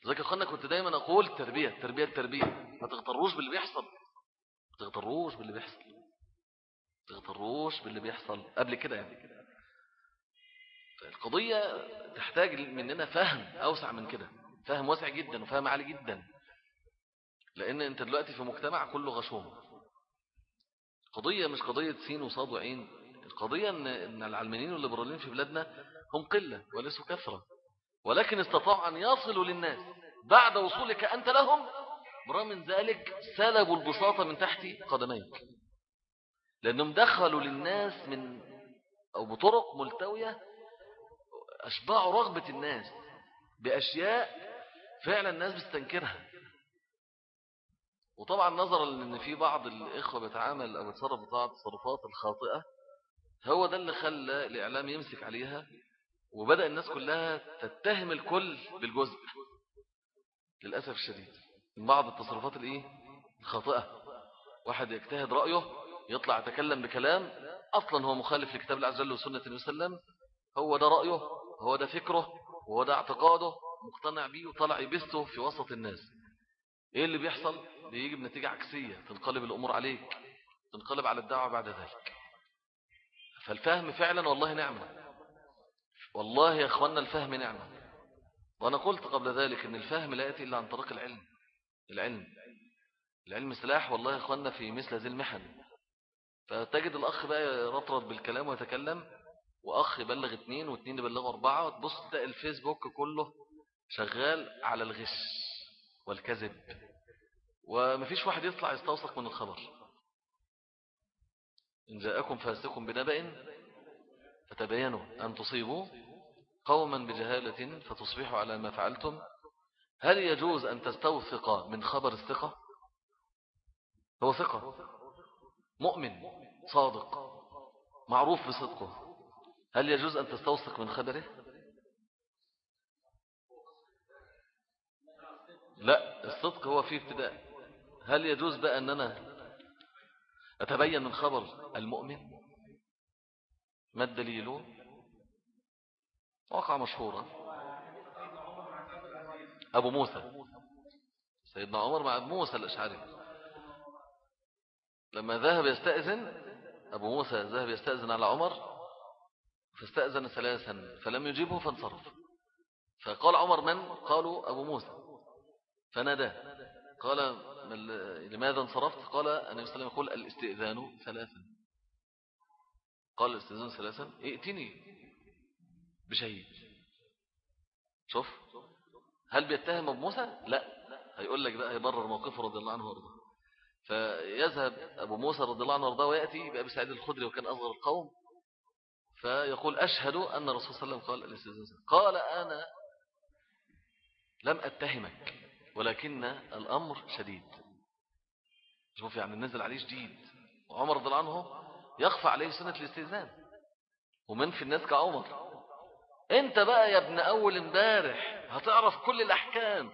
لذلك أخوانا كنت دايما أقول التربية التربية التربية ما تغتروش باللي بيحصل. ما تغتروش باللي بيحصل. ما تغتروش باللي بيحصل. قبل كده يعني. القضية تحتاج مننا فهم أوسع من كده. فهم واسع جدا وفهم عالي جدا. لأن أنت دلوقتي في مجتمع كله غشوم. قضية مش قضية سين وصاد وعين. القضية أن, العلمانيين والليبراليين في بلادنا هم قلة وليسوا كثرة. ولكن استطاعوا أن يصلوا للناس بعد وصولك أنت لهم برغم من ذلك سلبوا البساطة من تحت قدميك. لأنهم دخلوا للناس من أو بطرق ملتوية أشبعوا رغبة الناس بأشياء فعلا الناس بتستنكرها. وطبعا نظرا لأن في بعض الإخوة بيتعامل أو يتصرف بطاعة التصرفات الخاطئة هو ده اللي خلى الإعلام يمسك عليها وبدأ الناس كلها تتهم الكل بالجزء. للأسف الشديد. من بعض التصرفات الإيه؟ الخاطئة. واحد يجتهد رأيه يطلع يتكلم بكلام أصلا هو مخالف لكتاب الله عز وجل وسنة عليه وسلم. هو ده رأيه هو ده فكره وهو ده اعتقاده مقتنع بيه وطلع يبثه في وسط الناس. إيه اللي بيحصل؟ بيجي بنتيجة عكسية تنقلب الأمور عليك تنقلب على الدعوة بعد ذلك. فالفهم فعلا والله نعمة. والله يا أخوانا الفهم نعمة. وأنا قلت قبل ذلك أن الفهم لا يأتي إلا عن طريق العلم. العلم. العلم سلاح والله يا أخوانا في مثل هذه المحن. فتجد الأخ بقى يرطرط بالكلام ويتكلم وأخ يبلغ اثنين واثنين يبلغوا أربعة وتبص تلاقي الفيسبوك كله شغال على الغش. والكذب ومفيش واحد يطلع يستوثق من الخبر. إن جاءكم فاسق بنبأ فتبينوا أن تصيبوا قوما بجهالة فتصبحوا على ما فعلتم. هل يجوز أن تستوثق من خبر الثقة؟ هو ثقة مؤمن صادق معروف بصدقه. هل يجوز أن تستوثق من خبره؟ لا الصدق هو فيه ابتداء. هل يجوز بقى أن أنا أتبين من خبر المؤمن؟ ما الدليل؟ واقع مشهورة أبو موسى. سيدنا عمر مع أبو موسى الأشعري. لما ذهب يستأذن أبو موسى ذهب يستأذن على عمر فاستأذن ثلاثا فلم يجيبه فانصرف. فقال عمر من؟ قالوا أبو موسى. فنادى. قال لماذا انصرفت؟ قال النبي صلى الله عليه وسلم يقول الاستئذان ثلاثا. قال الاستئذان ثلاثا؟ ائتني بشيء شوف هل بيتهم ابو موسى لا. هيقول لك بقى هيبرر موقفه رضي الله عنه وارضاه فيذهب أبو موسى رضي الله عنه وارضاه ويأتي بأبي سعيد الخدري وكان أصغر القوم. فيقول أشهد أن الرسول صلى الله عليه وسلم قال الاستئذان قال أنا لم أتهمك. ولكن الأمر شديد. شوف يعني نزل عليه شديد. وعمر رضي الله عنه يخفى عليه سنة الاستئذان. ومن في الناس كعمر. انت بقى يا ابن أول امبارح هتعرف كل الأحكام.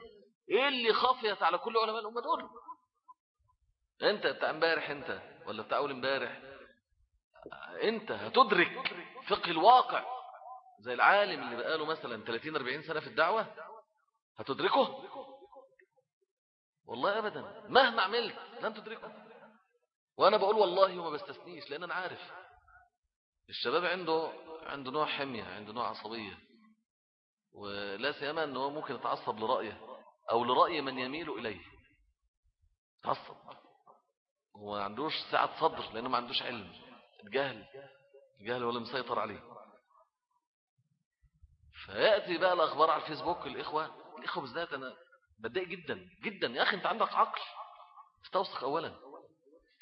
إيه اللي خفيت على كل علماء الأمة دول؟ انت بتاع امبارح انت ولا بتاع أول امبارح؟ انت هتدرك فقه الواقع. زي العالم اللي بقاله مثلا 30-40 سنة في الدعوة. هتدركه؟ والله أبدا. مهما عملت لن تدركه. وأنا بقول والله وما بستثنيش لأن أنا عارف. الشباب عنده عنده نوع حمية عنده نوع عصبية. ولا سيما أنه ممكن يتعصب لرأيه أو لرأي من يميل إليه. تعصب. هو ما عندوش سعة صدر لأنه ما عندوش علم. الجهل الجهل اللي مسيطر عليه. فيأتي بقى الأخبار على الفيسبوك الإخوة الإخوة بالذات أنا بتضايق جدا جدا. يا أخي أنت عندك عقل. استوثق أولا.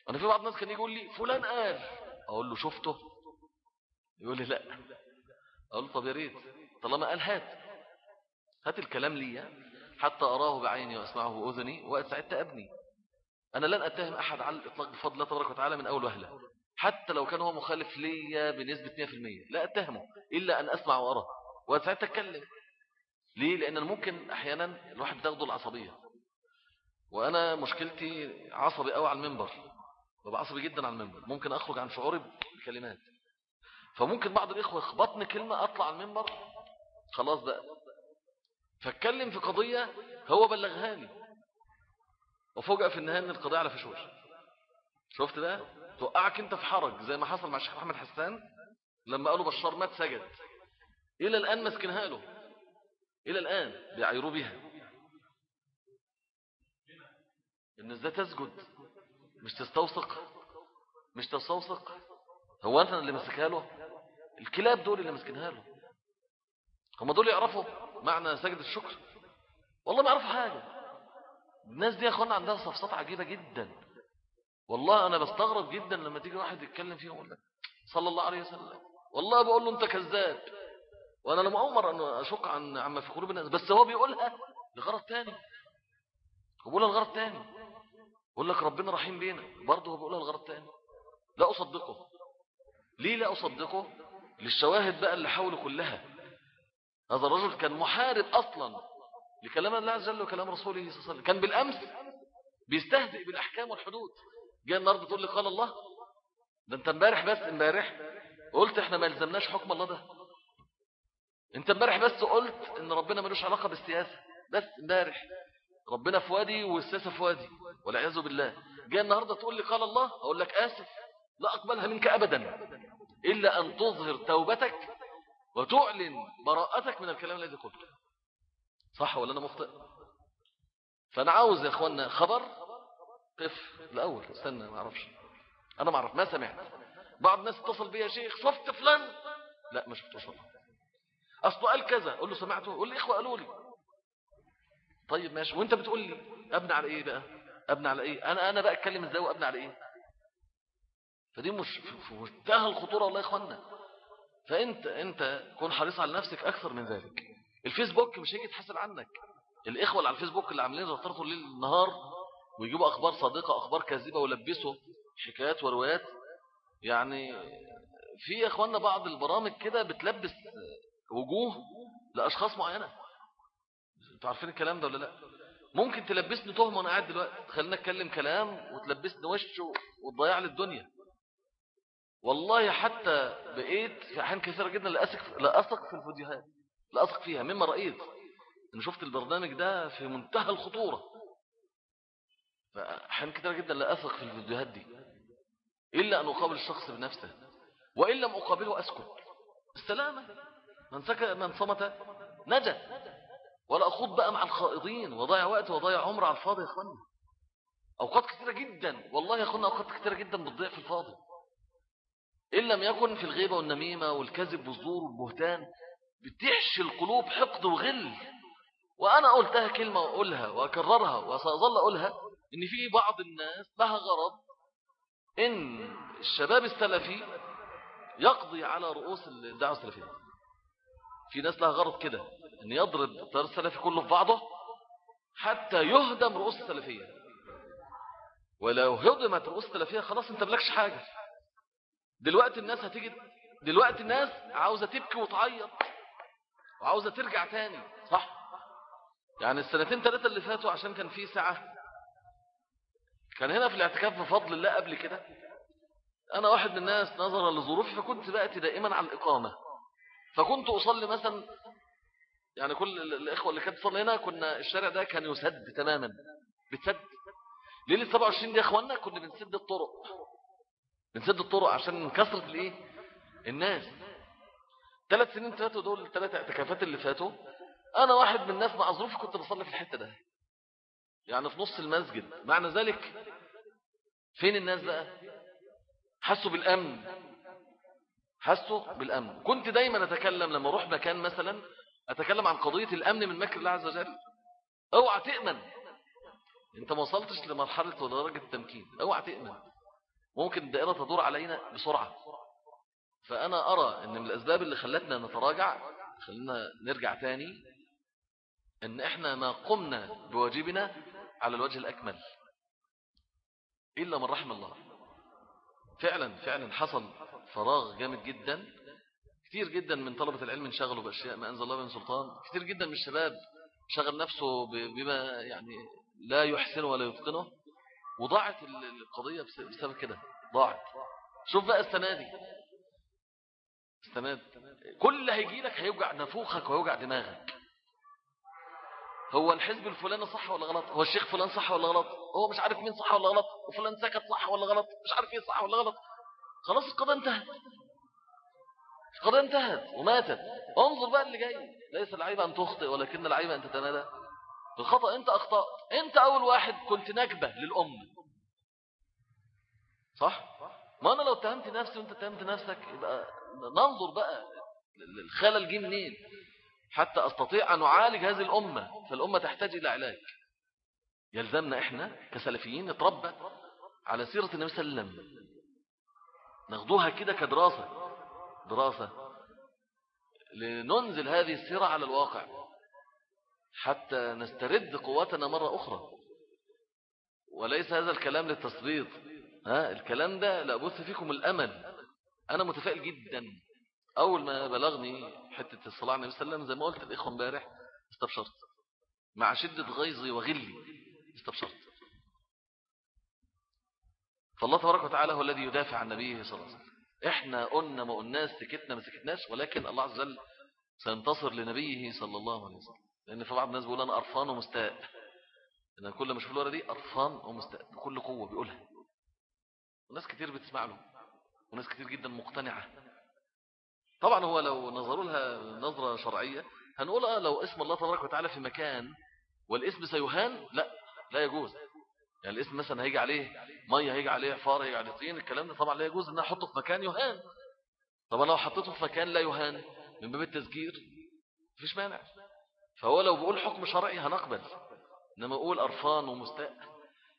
أنا في بعض الناس كان يقول لي فلان قال. أقول له شفته. يقول لي لا. أقول له طب يا ريت طالما قال هات. هات الكلام لي حتى أراه بعيني وأسمعه بأذني وأسعدت أبني. أنا لن أتهم أحد على الإطلاق بفضل الله تبارك وتعالى من أول وهلة. حتى لو كان هو مخالف لي بنسبة 100% لا أتهمه إلا أن أسمع وأرى وساعتها أتكلم. ليه؟ لأن ممكن أحيانا الواحد تاخده العصبية. وأنا مشكلتي عصبي قوي على المنبر. ببقى عصبي جدا على المنبر. ممكن أخرج عن شعوري بكلمات. فممكن بعض الإخوة يخبطني كلمة أطلع على المنبر خلاص بقى. فاتكلم في قضية هو بلغها لي. وفوجئ في النهاية إن القضية على فشوش. شفت بقى؟ توقعك أنت في حرج زي ما حصل مع الشيخ محمد حسان لما قالوا بشار مات سجد. إلى الآن مسكنها له. إلى الآن بيعيروا بيها. الناس ده تسجد مش تستوثق مش تستوثق. هو أنت اللي مسكها له؟ الكلاب دول اللي مسكنها له. هم دول يعرفوا معنى سجد الشكر؟ والله ما يعرفوا حاجة. الناس دي يا إخوانا عندها صفصات عجيبة جدا. والله أنا بستغرب جدا لما تيجي واحد يتكلم فيهم يقول لك صلى الله عليه وسلم. والله بقول له أنت كذاب. وأنا لم أمر أن أشق عن عما في قلوب الناس بس هو بيقولها لغرض تاني. وبيقولها لغرض تاني. يقول لك ربنا رحيم بينا. برضه هو بيقولها لغرض تاني. لا أصدقه. ليه لا أصدقه؟ للشواهد بقى اللي حوله كلها. هذا الرجل كان محارب أصلا لكلام الله عز وجل وكلام رسوله صلى الله عليه وسلم. كان بالأمس بيستهزئ بالأحكام والحدود. جاء النهارده تقول لي قال الله ده أنت امبارح بس امبارح قلت إحنا ما يلزمناش حكم الله ده. انت امبارح بس قلت ان ربنا ملوش علاقة بالسياسة. بس امبارح ربنا في وادي والسياسة في وادي والعياذ بالله. جاء النهاردة تقول لي قال الله أقول لك آسف لا أقبلها منك ابدا إلا أن تظهر توبتك وتعلن براءتك من الكلام الذي قلته. صح ولا أنا مخطئ؟ فأنا عاوز يا اخوانا خبر قف الأول. استنى ما أعرفش. أنا ما أعرف ما سمعت. بعض الناس اتصل بي يا شيخ شفت فلان. لا ما شفتوش اصله قال كذا. قول له سمعته. قول لي إخوة قالوا لي. طيب ماشي. وأنت بتقول لي أبني على إيه بقى؟ أبني على إيه؟ أنا أنا بقى أتكلم إزاي وأبني على إيه؟ فدي مش في منتهى الخطورة والله يا إخوانا. فأنت أنت كن حريص على نفسك أكثر من ذلك. الفيسبوك مش هيجي يتحاسب عنك. الإخوة اللي على الفيسبوك اللي عاملين رطرطوا الليل النهار ويجيبوا أخبار صادقه أخبار كاذبة ويلبسوا حكايات وروايات. يعني في يا إخوانا بعض البرامج كده بتلبس وجوه لأشخاص معينة. أنتوا عارفين الكلام ده ولا لأ؟ ممكن تلبسني تهمة وأنا قاعد دلوقتي. خلينا اتكلم كلام وتلبسني وش وتضيع لي الدنيا. والله حتى بقيت في أحيان كثيرة جدا لا أثق لا أثق في الفيديوهات لا أثق فيها. مما رأيت أنا شفت البرنامج ده في منتهى الخطورة. فأحيان كثيرة جدا لا أثق في الفيديوهات دي. إلا أن أقابل الشخص بنفسه وإن لم أقابله أسكت. السلامة. من, سك... من صمت نجا. ولا أخوض بقى مع الخائضين وضيع وقت وضيع عمر على الفاضي يا أخوانا أوقات كثيرة جدا. والله يا أخوانا أوقات كثيرة جدا بتضيع في الفاضي. إن لم يكن في الغيبة والنميمة والكذب والزور والبهتان بتحشي القلوب حقد وغل. وأنا قلتها كلمة وأقولها وأكررها وسأظل أقولها إن في بعض الناس لها غرض إن الشباب السلفي يقضي على رؤوس الدعوة السلفية في ناس لها غرض كده إن يضرب التيار السلفي كله في بعضه حتى يهدم رؤوس السلفية. ولو هدمت رؤوس السلفية خلاص أنت ملكش حاجة. دلوقتي الناس هتيجي دلوقتي الناس عاوزة تبكي وتعيط وعاوزة ترجع تاني صح؟ يعني السنتين ثلاثة اللي فاتوا عشان كان في ساعة كان هنا في الاعتكاف بفضل الله قبل كده أنا واحد من الناس نظرا لظروفي فكنت بأتي دائما على الإقامة. فكنت أصلي مثلا يعني كل الإخوة اللي كانت تصلي هنا كنا الشارع ده كان يسد تماما. بتسد. ليلة 27 دي يا أخوانا كنا بنسد الطرق. بنسد الطرق عشان كثرة الإيه؟ الناس. ثلاث سنين فاتوا دول الثلاث اعتكافات اللي فاتوا أنا واحد من الناس مع ظروفي كنت بصلي في الحتة ده. يعني في نص المسجد. معنى ذلك فين الناس بقى؟ حسوا بالأمن. حسوا بالأمن. كنت دايما أتكلم لما أروح مكان مثلا أتكلم عن قضية الأمن من مكر الله عز وجل. أوعى تأمن. أنت ما وصلتش لمرحلة ودرجة التمكين أوعى تأمن. ممكن الدائرة تدور علينا بسرعة. فأنا أرى أن من الأسباب اللي خلتنا نتراجع خلينا نرجع تاني أن إحنا ما قمنا بواجبنا على الوجه الأكمل. إلا من رحم الله. فعلا فعلا حصل فراغ جامد جدا. كتير جدا من طلبة العلم انشغلوا بأشياء ما أنزل الله من سلطان. كتير جدا من الشباب شغل نفسه بما يعني لا يحسنه ولا يتقنه. وضاعت القضية بسبب كده. ضاعت. شوف بقى السنة دي. السنة دي. كل اللي هيجي لك هيوجع نفوخك ويوجع دماغك. هو الحزب الفلاني صح ولا غلط؟ هو الشيخ فلان صح ولا غلط؟ هو مش عارف مين صح ولا غلط؟ وفلان سكت صح ولا غلط؟ مش عارف إيه صح ولا غلط؟ خلاص القضاء انتهت. القضاء انتهت وماتت. انظر بقى اللي جاي. ليس العيب أن تخطئ ولكن العيب أن تتمادى الخطأ أنت أخطأت أنت أول واحد كنت نكبة للأمة صح؟ ما أنا لو اتهمت نفسي وأنت اتهمت نفسك يبقى ننظر بقى الخلل جه منين؟ حتى أستطيع أن أعالج هذه الأمة فالأمة تحتاج إلى علاج. يلزمنا إحنا كسلفيين نتربى على سيرة النبي صلى الله عليه وسلم. ناخدوها كده كدراسة دراسة لننزل هذه السيرة على الواقع حتى نسترد قوتنا مرة أخرى. وليس هذا الكلام للتصديق ها؟ الكلام ده لأبث فيكم الأمل. أنا متفائل جدا. أول ما بلغني حتة الصلاة على النبي صلى الله عليه وسلم زي ما قلت الإخوة امبارح استبشرت. مع شدة غيظي وغلي استبشرت. فالله تبارك وتعالى هو الذي يدافع عن نبيه صلى الله عليه وسلم. إحنا قلنا ما قلناش سكتنا ما سكتناش ولكن الله عز وجل سينتصر لنبيه صلى الله عليه وسلم. لأن في بعض الناس بيقول أنا أرفان ومستاء. أنا كل ما أشوف الورقة دي أرفان ومستاء بكل قوة بيقولها. وناس كتير بتسمع له وناس كتير جدا مقتنعة. طبعا هو لو نظروا لها نظرة شرعية هنقول آه لو اسم الله تبارك وتعالى في مكان والاسم سيهان لا لا يجوز. يعني الاسم مثلا هيجي عليه مية هيجي عليه عفار هيجي عليه طين الكلام ده طبعا لا يجوز ان احطه في مكان يهان. طبعا لو حطيته في مكان لا يهان من باب التذكير مفيش مانع. فهو لو بيقول حكم شرعي هنقبل. إنما يقول أرفان ومستاء.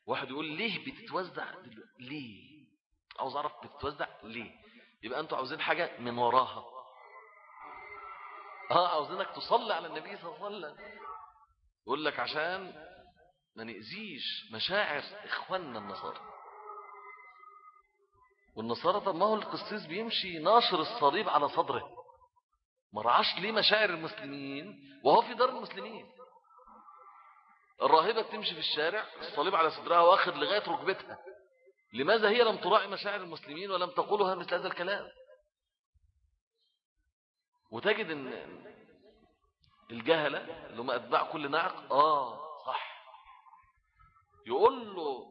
واحد يقول ليه بتتوزع ليه؟ عاوز أعرف بتتوزع ليه؟ يبقى أنتوا عاوزين حاجة من وراها. آه عاوزينك تصلي على النبي صلى الله عليه وسلم. يقول لك عشان ما نأذيش مشاعر إخواننا النصارى. والنصارى طب ما هو القسيس بيمشي ناشر الصليب على صدره. ما رعاش ليه مشاعر المسلمين؟ وهو في دار المسلمين. الراهبة بتمشي في الشارع الصليب على صدرها واخد لغاية ركبتها. لماذا هي لم تراعي مشاعر المسلمين ولم تقولها مثل هذا الكلام؟ وتجد إن الجهلة اللي هم أتباع كل ناعق آه صح. يقول له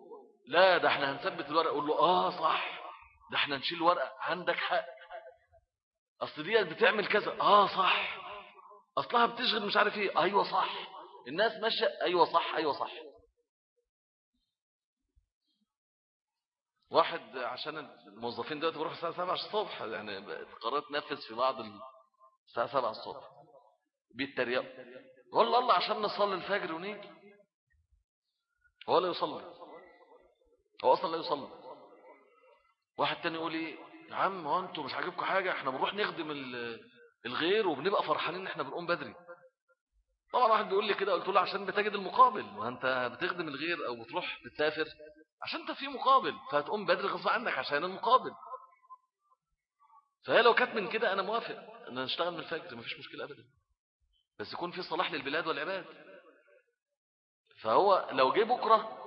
لا ده إحنا هنثبت الورق يقول له آه صح. ده إحنا نشيل الورقة عندك حق. أصل دي بتعمل كذا. آه صح. أصلها بتشغل مش عارف إيه. أيوة صح. الناس ماشية أيوة صح أيوة صح. واحد عشان الموظفين دلوقتي بيروحوا الساعة 7 الصبح يعني قررت تنفذ في بعض الساعة 7 الصبح بيتريقوا والله الله عشان نصلي الفجر ونيجي. هو لا يصلي. هو أصلا لا يصلي. واحد تاني يقول إيه؟ يا عم هو أنتوا مش عاجبكم حاجة؟ إحنا بنروح نخدم الغير وبنبقى فرحانين إن إحنا بنقوم بدري. طبعا واحد بيقول لي كده قلت له عشان بتجد المقابل. وانت بتخدم الغير أو بتروح بتسافر عشان أنت في مقابل فهتقوم بدري غصب عنك عشان المقابل. فهي لو كانت من كده أنا موافق إن نشتغل من الفجر مفيش مشكلة ابدا. بس يكون في صلاح للبلاد والعباد. فهو لو جه بكرة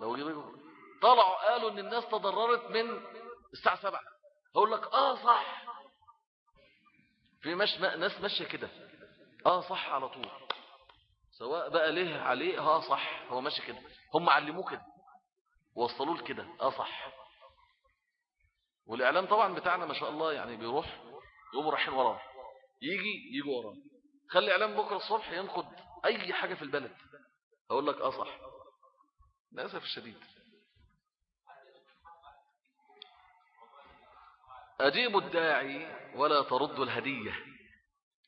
لو جه بكرة طلعوا قالوا إن الناس تضررت من الساعة سبعة. هقول لك آه صح. في مش ناس ماشية كده. آه صح على طول. سواء بقى ليه عليه آه صح. هو ماشي كده. هم علموه كده. وصلوه لكده. آه صح. والاعلام طبعا بتاعنا ما شاء الله يعني بيروح يقوموا رايحين وراه. يجي يجوا وراه. خلي اعلام بكرة الصبح ينقد أي حاجة في البلد. أقول لك آه صح. للأسف الشديد. أجيبوا الداعي ولا تردوا الهدية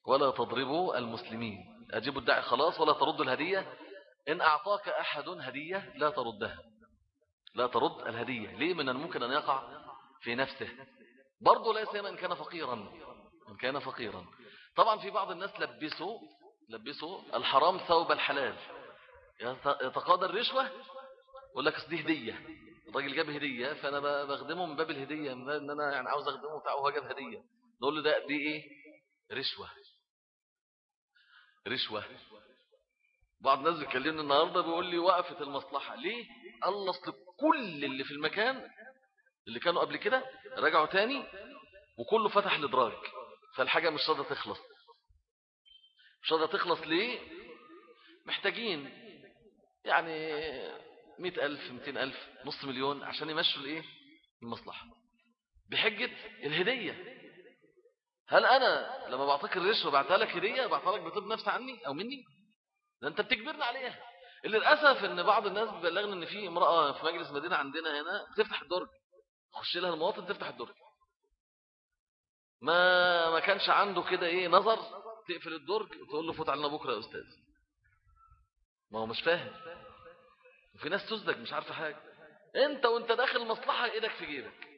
ولا تضربوا المسلمين. أجيبوا الداعي خلاص ولا تردوا الهدية. إن أعطاك أحد هدية لا تردها. لا ترد الهدية. ليه؟ من الممكن أن يقع في نفسه. برضو لا سيما إن كان فقيرا إن كان فقيرا. طبعا في بعض الناس لبسوا لبسوا الحرام ثوب الحلال. يتقاضى الرشوة يقول لك دي هدية. الراجل جاب هدية فأنا بخدمه من باب الهدية أن أنا يعني عاوز أخدمه بتاعه جاب هدية. نقول له ده دي إيه؟ رشوة. رشوة. بعض الناس بيكلمني النهاردة بيقول لي وقفت المصلحة. ليه؟ الله أصل كل اللي في المكان اللي كانوا قبل كده رجعوا تاني وكله فتح الادراج فالحاجة مش راضية تخلص. مش راضية تخلص ليه؟ محتاجين يعني مئة ألف مئتين ألف نص مليون عشان يمشوا الايه؟ المصلحة. بحجة الهدية. هل أنا لما بعطيك الرشوة بعتها لك هدية بعتها لك بطب نفس عني أو مني؟ ده أنت بتجبرني عليها. اللي للأسف إن بعض الناس بيبلغنا إن في امرأة في مجلس مدينة عندنا هنا بتفتح الدرج. خش لها المواطن تفتح الدرج ما ما كانش عنده كده إيه نظر تقفل الدرج وتقول له فوت علينا بكرة يا أستاذ. ما هو مش فاهم. وفي ناس تزدك مش عارفة حاجة. أنت وأنت داخل المصلحة إيدك في جيبك.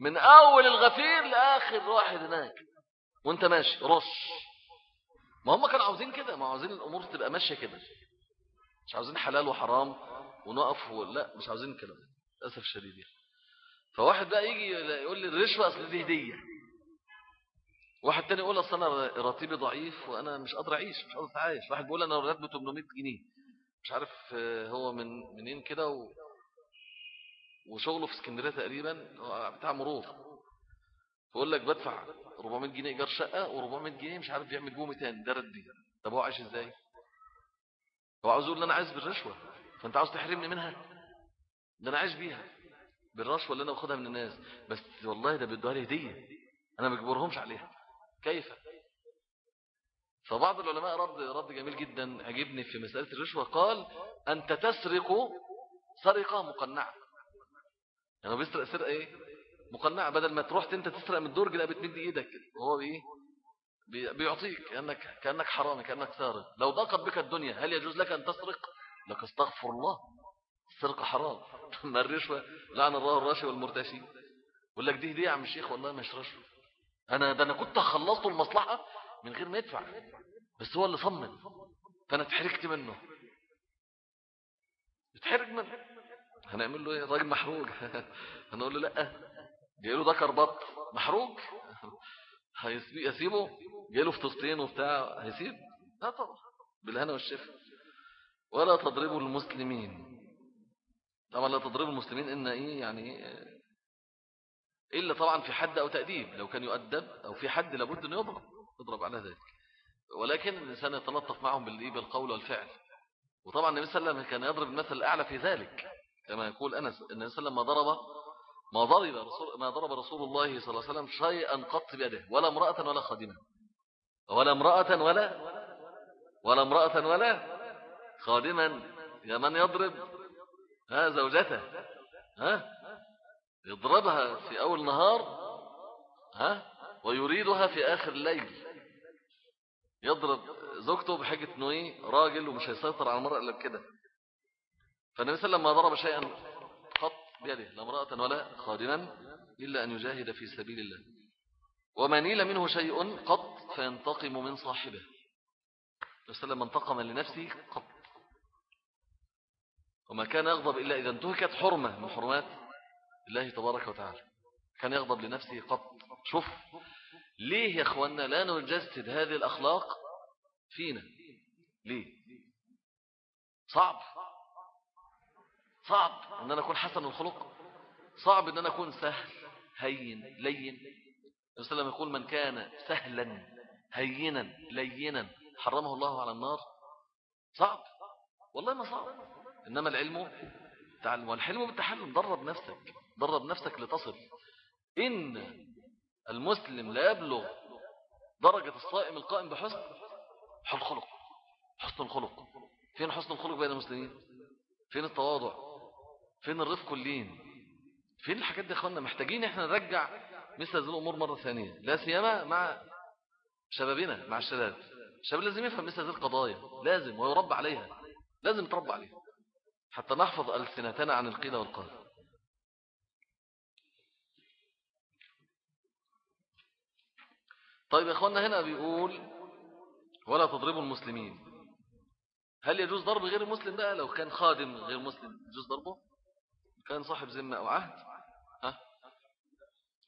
من أول الغفير لآخر واحد هناك. وأنت ماشي رش. ما هم كانوا عاوزين كده ما عاوزين الأمور تبقى ماشية كده. مش عاوزين حلال وحرام ونقف و... لا مش عاوزين الكلام للأسف الشديد يعني. فواحد بقى يجي يقول لي الرشوة أصل دي هدية. واحد تاني يقول أصل أنا راتبي ضعيف وأنا مش قادر أعيش مش قادر أتعايش. واحد بيقول أنا راتبي 800 جنيه. مش عارف هو من منين كده و... وشغله في اسكندرية تقريبا بتاع مرور. بيقول لك بدفع 400 جنيه إيجار شقة و400 جنيه مش عارف يعمل بومي تاني. ده ردي طب هو عايش إزاي؟ هو عاوز يقول أنا عايز بالرشوة. فأنت عاوز تحرمني منها؟ ده أنا عايش بيها. بالرشوة اللي أنا باخدها من الناس. بس والله ده بيدوها لي هدية. أنا ما بجبرهمش عليها. كيف؟ فبعض العلماء رد رد جميل جدا. عجبني في مسألة الرشوة. قال أنت تسرق سرقة مقنعة. يعني بيسرق سرقة إيه؟ مقنعة. بدل ما تروح أنت تسرق من الدرج لا بتمد إيدك. وهو بإيه بيعطيك كأنك, كأنك حرامي كأنك سارق. لو ضاقت بك الدنيا هل يجوز لك أن تسرق؟ لك استغفر الله. السرقة حرام. ما الرشوة لعن الله الراشي والمرتشي يقول لك دي دي يا عم الشيخ والله مش رشوة. أنا ده أنا كنت خلصت المصلحة من غير ما يدفع. بس هو اللي صمم. فأنا اتحركت منه. اتحرك منه. هنعمل له إيه؟ راجل محروق هنقول له لأ. جاي له ذكر بط. محروق هيسيبه جاله فطستين وبتاع. هيسيب؟ لا طبعا. بالهنا والشفا. ولا تضربوا المسلمين. طبعا لا تضربوا المسلمين إن إيه يعني إلا طبعا في حد أو تأديب لو كان يؤدب أو في حد لابد أن يضرب يضرب على ذلك. ولكن الإنسان يتلطف معهم بالقول والفعل. وطبعا النبي صلى الله عليه وسلم كان يضرب المثل الأعلى في صلى كما يقول أنس النبي صلى الله عليه وسلم ما ضرب ما ضرب رسول ما ضرب رسول الله صلى الله عليه وسلم شيئا قط بيده ولا امرأة ولا خادمة. ولا امرأة ولا ولا امرأة ولا خادما يا من يضرب ها زوجته ها يضربها في أول نهار ها ويريدها في آخر الليل. يضرب زوجته بحاجة إنه إيه راجل ومش هيسيطر على المرأة إلا بكده. فالنبي صلى الله عليه وسلم ما ضرب شيئا قط بيده لا امرأة ولا خادما إلا أن يجاهد في سبيل الله. وما نيل منه شيء قط فينتقم من صاحبه. وسلم انتقم لنفسه قط. وما كان يغضب إلا إذا انتهكت حرمة من حرمات الله تبارك وتعالى. كان يغضب لنفسه قط. شوف ليه يا أخوانا لا نجسد هذه الأخلاق فينا؟ ليه؟ صعب. صعب أن أنا أكون حسن الخلق. صعب أن أنا أكون سهل هين لين. وسلم يقول من كان سهلا هينا لينا حرمه الله على النار. صعب. والله ما صعب. إنما العلم تعلم والحلم بالتحلم. درب نفسك درب نفسك لتصل. إن المسلم لا يبلغ درجة الصائم القائم بحسن الخلق. حسن الخلق. فين حسن الخلق بين المسلمين؟ فين التواضع؟ فين الرفق اللين فين الحاجات دي يا إخوانا؟ محتاجين إحنا نرجع مثل هذه الأمور مرة ثانية. لا سيما مع شبابنا مع الشباب. الشباب لازم يفهم مثل هذه القضايا. لازم ويربى عليها. لازم يتربى عليها. حتى نحفظ ألسنتنا عن القيل والقال. طيب يا أخوانا هنا بيقول ولا تضربوا المسلمين. هل يجوز ضرب غير المسلم بقى؟ لو كان خادم غير مسلم يجوز ضربه؟ كان صاحب ذمة أو عهد؟ ها؟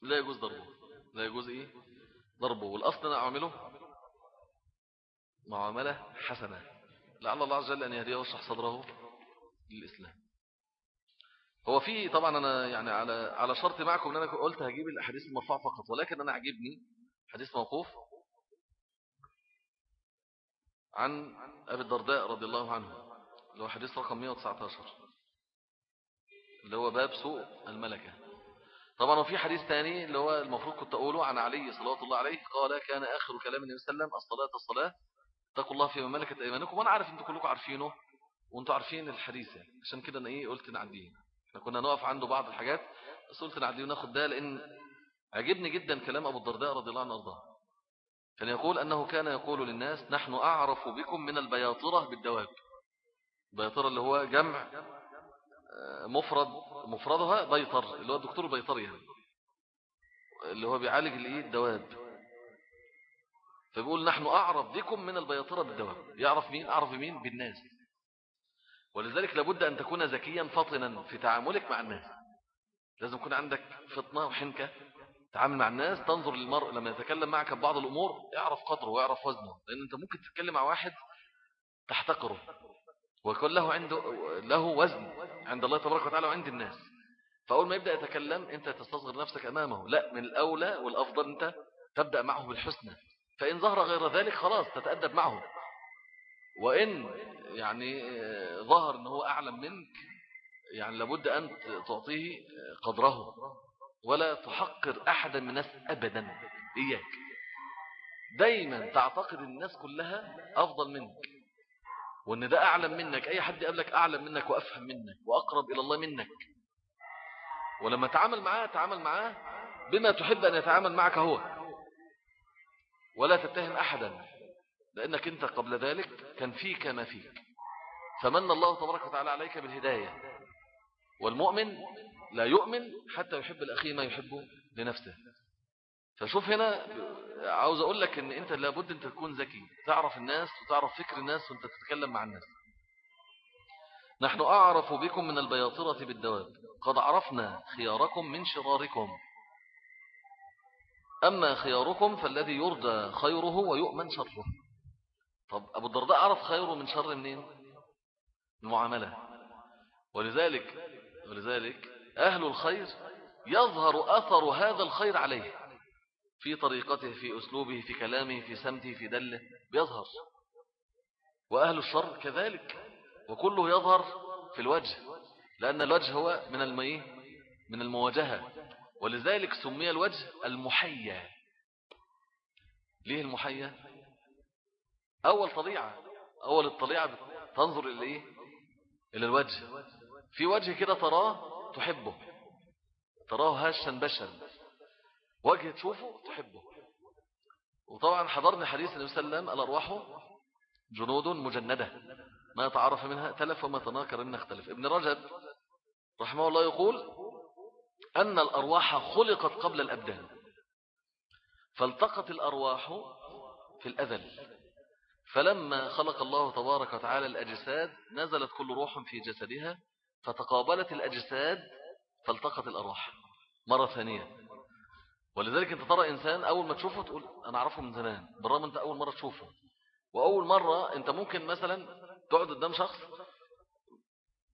لا يجوز ضربه. لا يجوز إيه؟ ضربه. والأصل أنا أعمله معاملة حسنة. لعل الله عز وجل أن يهديه ويشرح صدره. للإسلام هو في طبعا أنا يعني على على شرط معكم أن أنا قلت هجيب الأحاديث المرفوعة فقط ولكن أنا عجبني حديث موقوف عن أبي الدرداء رضي الله عنه اللي هو حديث رقم 119 اللي هو باب سوء الملكة. طبعا وفي حديث ثاني اللي هو المفروض كنت أقوله عن علي صلى الله عليه قال كان آخر كلام النبي صلى الله عليه وسلم الصلاة الصلاة اتقوا الله في مملكة أيمانكم. وأنا عارف أنتم كلكم عارفينه. وأنتم عارفين الحديث يعني. عشان كده أنا إيه قلت نعديه. إحنا كنا نقف عنده بعض الحاجات بس قلت نعديه وناخد ده لأن عجبني جدا كلام أبو الدرداء رضي الله عنه أرضاه. كان يقول أنه كان يقول للناس نحن أعرف بكم من البياطرة بالدواب. البياطرة اللي هو جمع آه، مفرد مفردها بيطر اللي هو الدكتور البيطري يعني. اللي هو بيعالج الإيه؟ الدواب. فبيقول نحن أعرف بكم من البياطرة بالدواب. يعرف مين؟ أعرف مين بالناس. ولذلك لابد أن تكون ذكيا فطنا في تعاملك مع الناس. لازم يكون عندك فطنة وحنكة. تعامل مع الناس تنظر للمرء لما يتكلم معك ببعض الأمور اعرف قدره واعرف وزنه. لأن أنت ممكن تتكلم مع واحد تحتقره. ويكون له عنده له وزن. عند الله تبارك وتعالى وعند الناس. فأول ما يبدأ يتكلم أنت تستصغر نفسك أمامه. لا من الأولى والأفضل أنت تبدأ معه بالحسنى. فإن ظهر غير ذلك خلاص تتأدب معه. وإن يعني ظهر أنه هو أعلم منك يعني لابد أن تعطيه قدره. ولا تحقر أحدا من الناس أبدا إياك. دايما تعتقد الناس كلها أفضل منك. وأن ده أعلم منك أي حد قبلك أعلم منك وأفهم منك وأقرب إلى الله منك. ولما تعامل معاه تعامل معاه بما تحب أن يتعامل معك هو. ولا تتهم أحدا لأنك أنت قبل ذلك كان فيك ما فيك. فمن الله تبارك وتعالى عليك بالهداية. والمؤمن لا يؤمن حتى يحب الأخي ما يحبه لنفسه. فشوف هنا عاوز أقول لك أن أنت لابد أن تكون ذكي تعرف الناس وتعرف فكر الناس وأنت تتكلم مع الناس. نحن أعرف بكم من البياطرة بالدواب. قد عرفنا خياركم من شراركم. أما خياركم فالذي يرجى خيره ويؤمن شره. طب أبو الدرداء عرف خيره من شر منين؟ المعاملة ولذلك ولذلك أهل الخير يظهر أثر هذا الخير عليه. في طريقته في أسلوبه في كلامه في سمته في دله بيظهر. وأهل الشر كذلك وكله يظهر في الوجه لأن الوجه هو من المي من المواجهة. ولذلك سمي الوجه المحيا. ليه المحيا؟ أول طليعة أول الطليعة تنظر إلى إيه إلى الوجه. في وجه كده تراه تحبه تراه هاشا بشا. وجه تشوفه تحبه. وطبعا حضرنا حديث النبي صلى الله عليه وسلم الأرواح جنود مجندة. ما يتعرف منها تلف وما تناكر منها اختلف ابن رجب رحمه الله يقول أن الأرواح خلقت قبل الأبدان فالتقت الأرواح في الأذل. فلما خلق الله تبارك وتعالى الأجساد نزلت كل روح في جسدها فتقابلت الأجساد فالتقت الأرواح مرة ثانية. ولذلك أنت ترى إنسان أول ما تشوفه تقول أنا أعرفه من زمان بالرغم أنت أول مرة تشوفه. وأول مرة أنت ممكن مثلا تقعد قدام شخص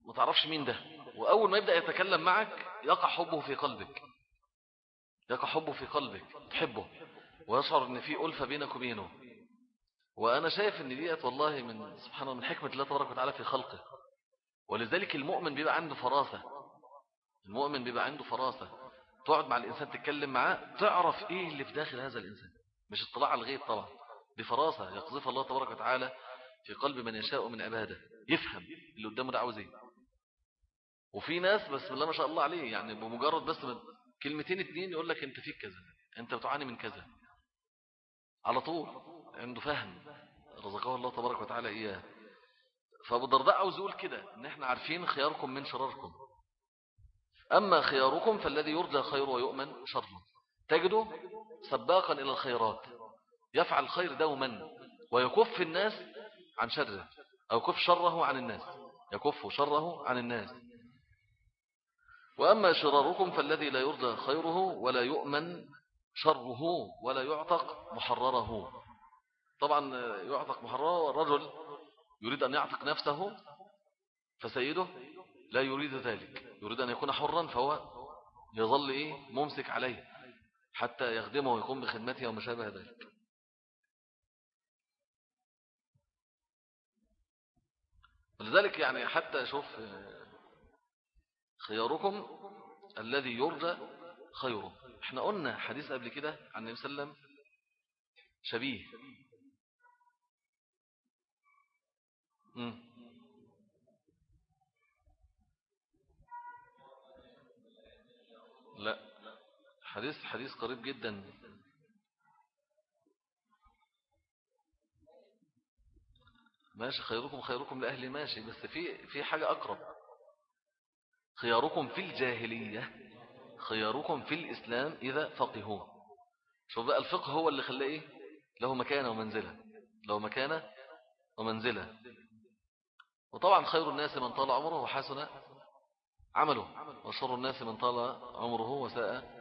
ما تعرفش مين ده وأول ما يبدأ يتكلم معك يقع حبه في قلبك. يقع حبه في قلبك تحبه. ويشعر أن في ألفة بينك وبينه. وأنا شايف أن ديت والله من سبحان الله من حكمة الله تبارك وتعالى في خلقه. ولذلك المؤمن بيبقى عنده فراسة. المؤمن بيبقى عنده فراسة. تقعد مع الإنسان تتكلم معاه تعرف إيه اللي في داخل هذا الإنسان. مش اطلاع على الغيب طبعا. دي فراسة يقذفها الله تبارك وتعالى في قلب من يشاء من عباده. يفهم اللي قدامه ده عاوز إيه. وفي ناس بس بالله ما شاء الله عليه يعني بمجرد بس كلمتين اتنين يقول لك أنت فيك كذا أنت بتعاني من كذا. على طول. عنده فهم. رزقه الله تبارك وتعالى إياه. فأبو الدرداء عاوز يقول كده إن إحنا عارفين خياركم من شراركم. أما خياركم فالذي يرجى خير ويؤمن شر. تجده سباقا إلى الخيرات. يفعل الخير دوما. ويكف الناس عن شره. أو يكف شره عن الناس. يكف شره عن الناس. وأما شراركم فالذي لا يرجى خيره ولا يؤمن شره ولا يعتق محرره. طبعا يعتق محرره الرجل يريد أن يعتق نفسه فسيده لا يريد ذلك. يريد أن يكون حرا فهو يظل إيه؟ ممسك عليه حتى يخدمه ويقوم بخدمته وما شابه ذلك. ولذلك يعني حتى أشوف خياركم الذي يرجى خيره. إحنا قلنا حديث قبل كده عن النبي صلى الله عليه وسلم شبيه. لا. حديث حديث قريب جدا. ماشي خيركم خيركم لأهل ماشي بس في في حاجة أقرب. خياركم في الجاهلية خياركم في الإسلام إذا فقهوا شوف بقى الفقه هو اللي خلاه إيه؟ له مكانة ومنزلة. له مكانة ومنزلة. وطبعا خير الناس من طال عمره وحسن عمله وشر الناس من طال عمره وساء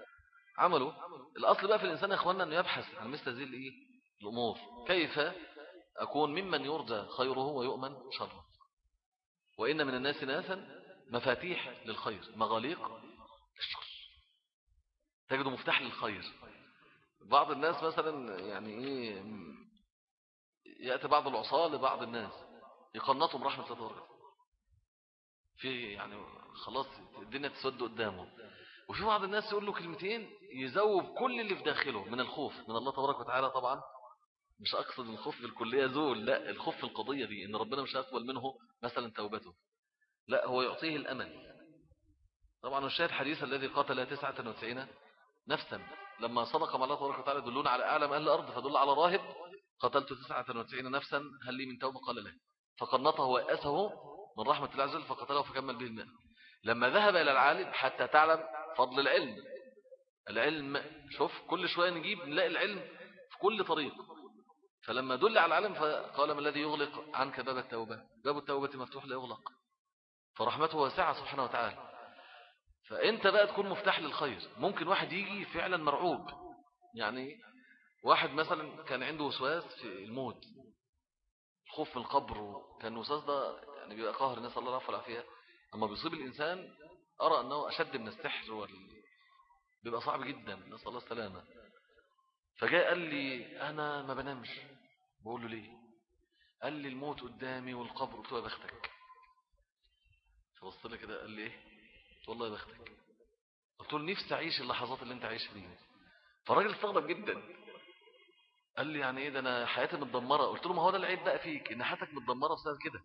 عمله. الأصل بقى في الإنسان يا أخوانا أنه يبحث عن مثل هذه الإيه؟ الأمور. كيف أكون ممن يرجى خيره ويؤمن شره؟ وإن من الناس ناسا مفاتيح للخير مغاليق للشر. تجد مفتاح للخير. بعض الناس مثلا يعني إيه؟ يأتي بعض العصاة لبعض الناس. يقنطهم رحمة الله في يعني خلاص الدنيا تسود قدامه. وفي بعض الناس يقول له كلمتين يزوب كل اللي في داخله من الخوف. من الله تبارك وتعالى طبعا مش أقصد الخوف بالكلية زول لا الخوف في القضية دي إن ربنا مش هيقبل منه مثلا توبته. لا هو يعطيه الأمل. طبعا الشاهد حديث الذي قتل 99 نفسا. لما صدق مع الله تبارك وتعالى دلون على أعلم أهل الأرض فدل على راهب قتلت 99 نفسا هل لي من توبة؟ قال له فقنطه وأسه من رحمة الله عز وجل فقتله فكمل به الماء. لما ذهب إلى العالم حتى تعلم فضل العلم. العلم شوف كل شوية نجيب نلاقي العلم في كل طريق. فلما دل على العلم فقال ما الذي يغلق عنك باب التوبة؟ باب التوبة مفتوح لا يغلق فرحمته واسعة سبحانه وتعالى. فأنت بقى تكون مفتاح للخير. ممكن واحد يجي فعلا مرعوب. يعني واحد مثلا كان عنده وسواس في الموت. الخوف من القبر. كان الوسواس ده يعني بيبقى قهر الناس الله العفو والعافية أما بيصيب الإنسان أرى أنه أشد من السحر وال... بيبقى صعب جدا. نسأل الله السلامة فجاء قال لي أنا ما بنامش. بقول له ليه؟ قال لي الموت قدامي والقبر. قلت له يا بختك. فبصت لي كده قال لي إيه؟ قلت والله يا بختك. قلت له نفسي أعيش اللحظات اللي أنت عايش فيها. فالراجل استغرب جدا. قال لي يعني إيه؟ ده أنا حياتي متدمرة. قلت له ما هو ده العيب بقى فيك إن حياتك متدمرة بسبب كده.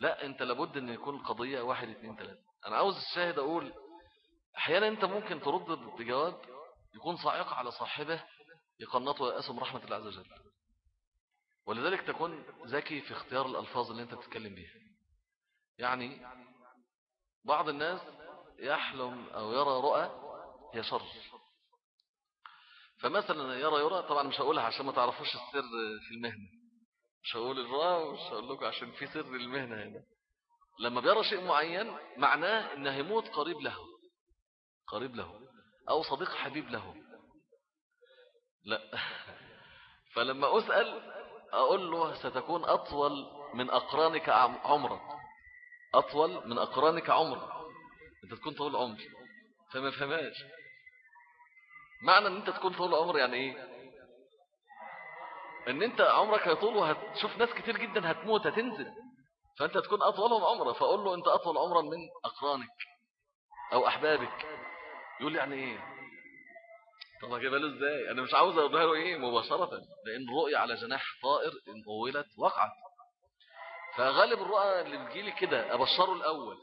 لا أنت لابد إن يكون القضية واحد اثنين ثلاثة أنا عاوز الشاهد أقول أحيانا أنت ممكن ترد بجواب يكون صاعق على صاحبه يقنطه ويأسم رحمة الله عز وجل. ولذلك تكون ذكي في اختيار الألفاظ اللي أنت بتتكلم بيها. يعني بعض الناس يحلم أو يرى رؤى هي شر. فمثلا يرى يرى طبعا مش هقولها عشان ما تعرفوش السر في المهنة. مش هقول الرؤى ومش هقول لكم عشان في سر المهنة هنا. لما بيرى شيء معين معناه انه يموت قريب له. قريب له. أو صديق حبيب له. لا. فلما أسأل أقول له ستكون أطول من أقرانك عمرا أطول من أقرانك عمرا أنت تكون طول عمر فما فهماش معنى أن أنت تكون طول عمر يعني إيه؟ أن أنت عمرك هيطول وهتشوف ناس كتير جدا هتموت هتنزل. فأنت تكون أطولهم عمرا فأقول له أنت أطول عمرا من أقرانك أو أحبابك. يقول لي يعني إيه؟ طب اجيبها له إزاي؟ أنا مش عاوز أقولها له إيه؟ مباشرة لأن الرؤية على جناح طائر إن طولت وقعت. فغالب الرؤى اللي بتجيلي كده أبشره الأول.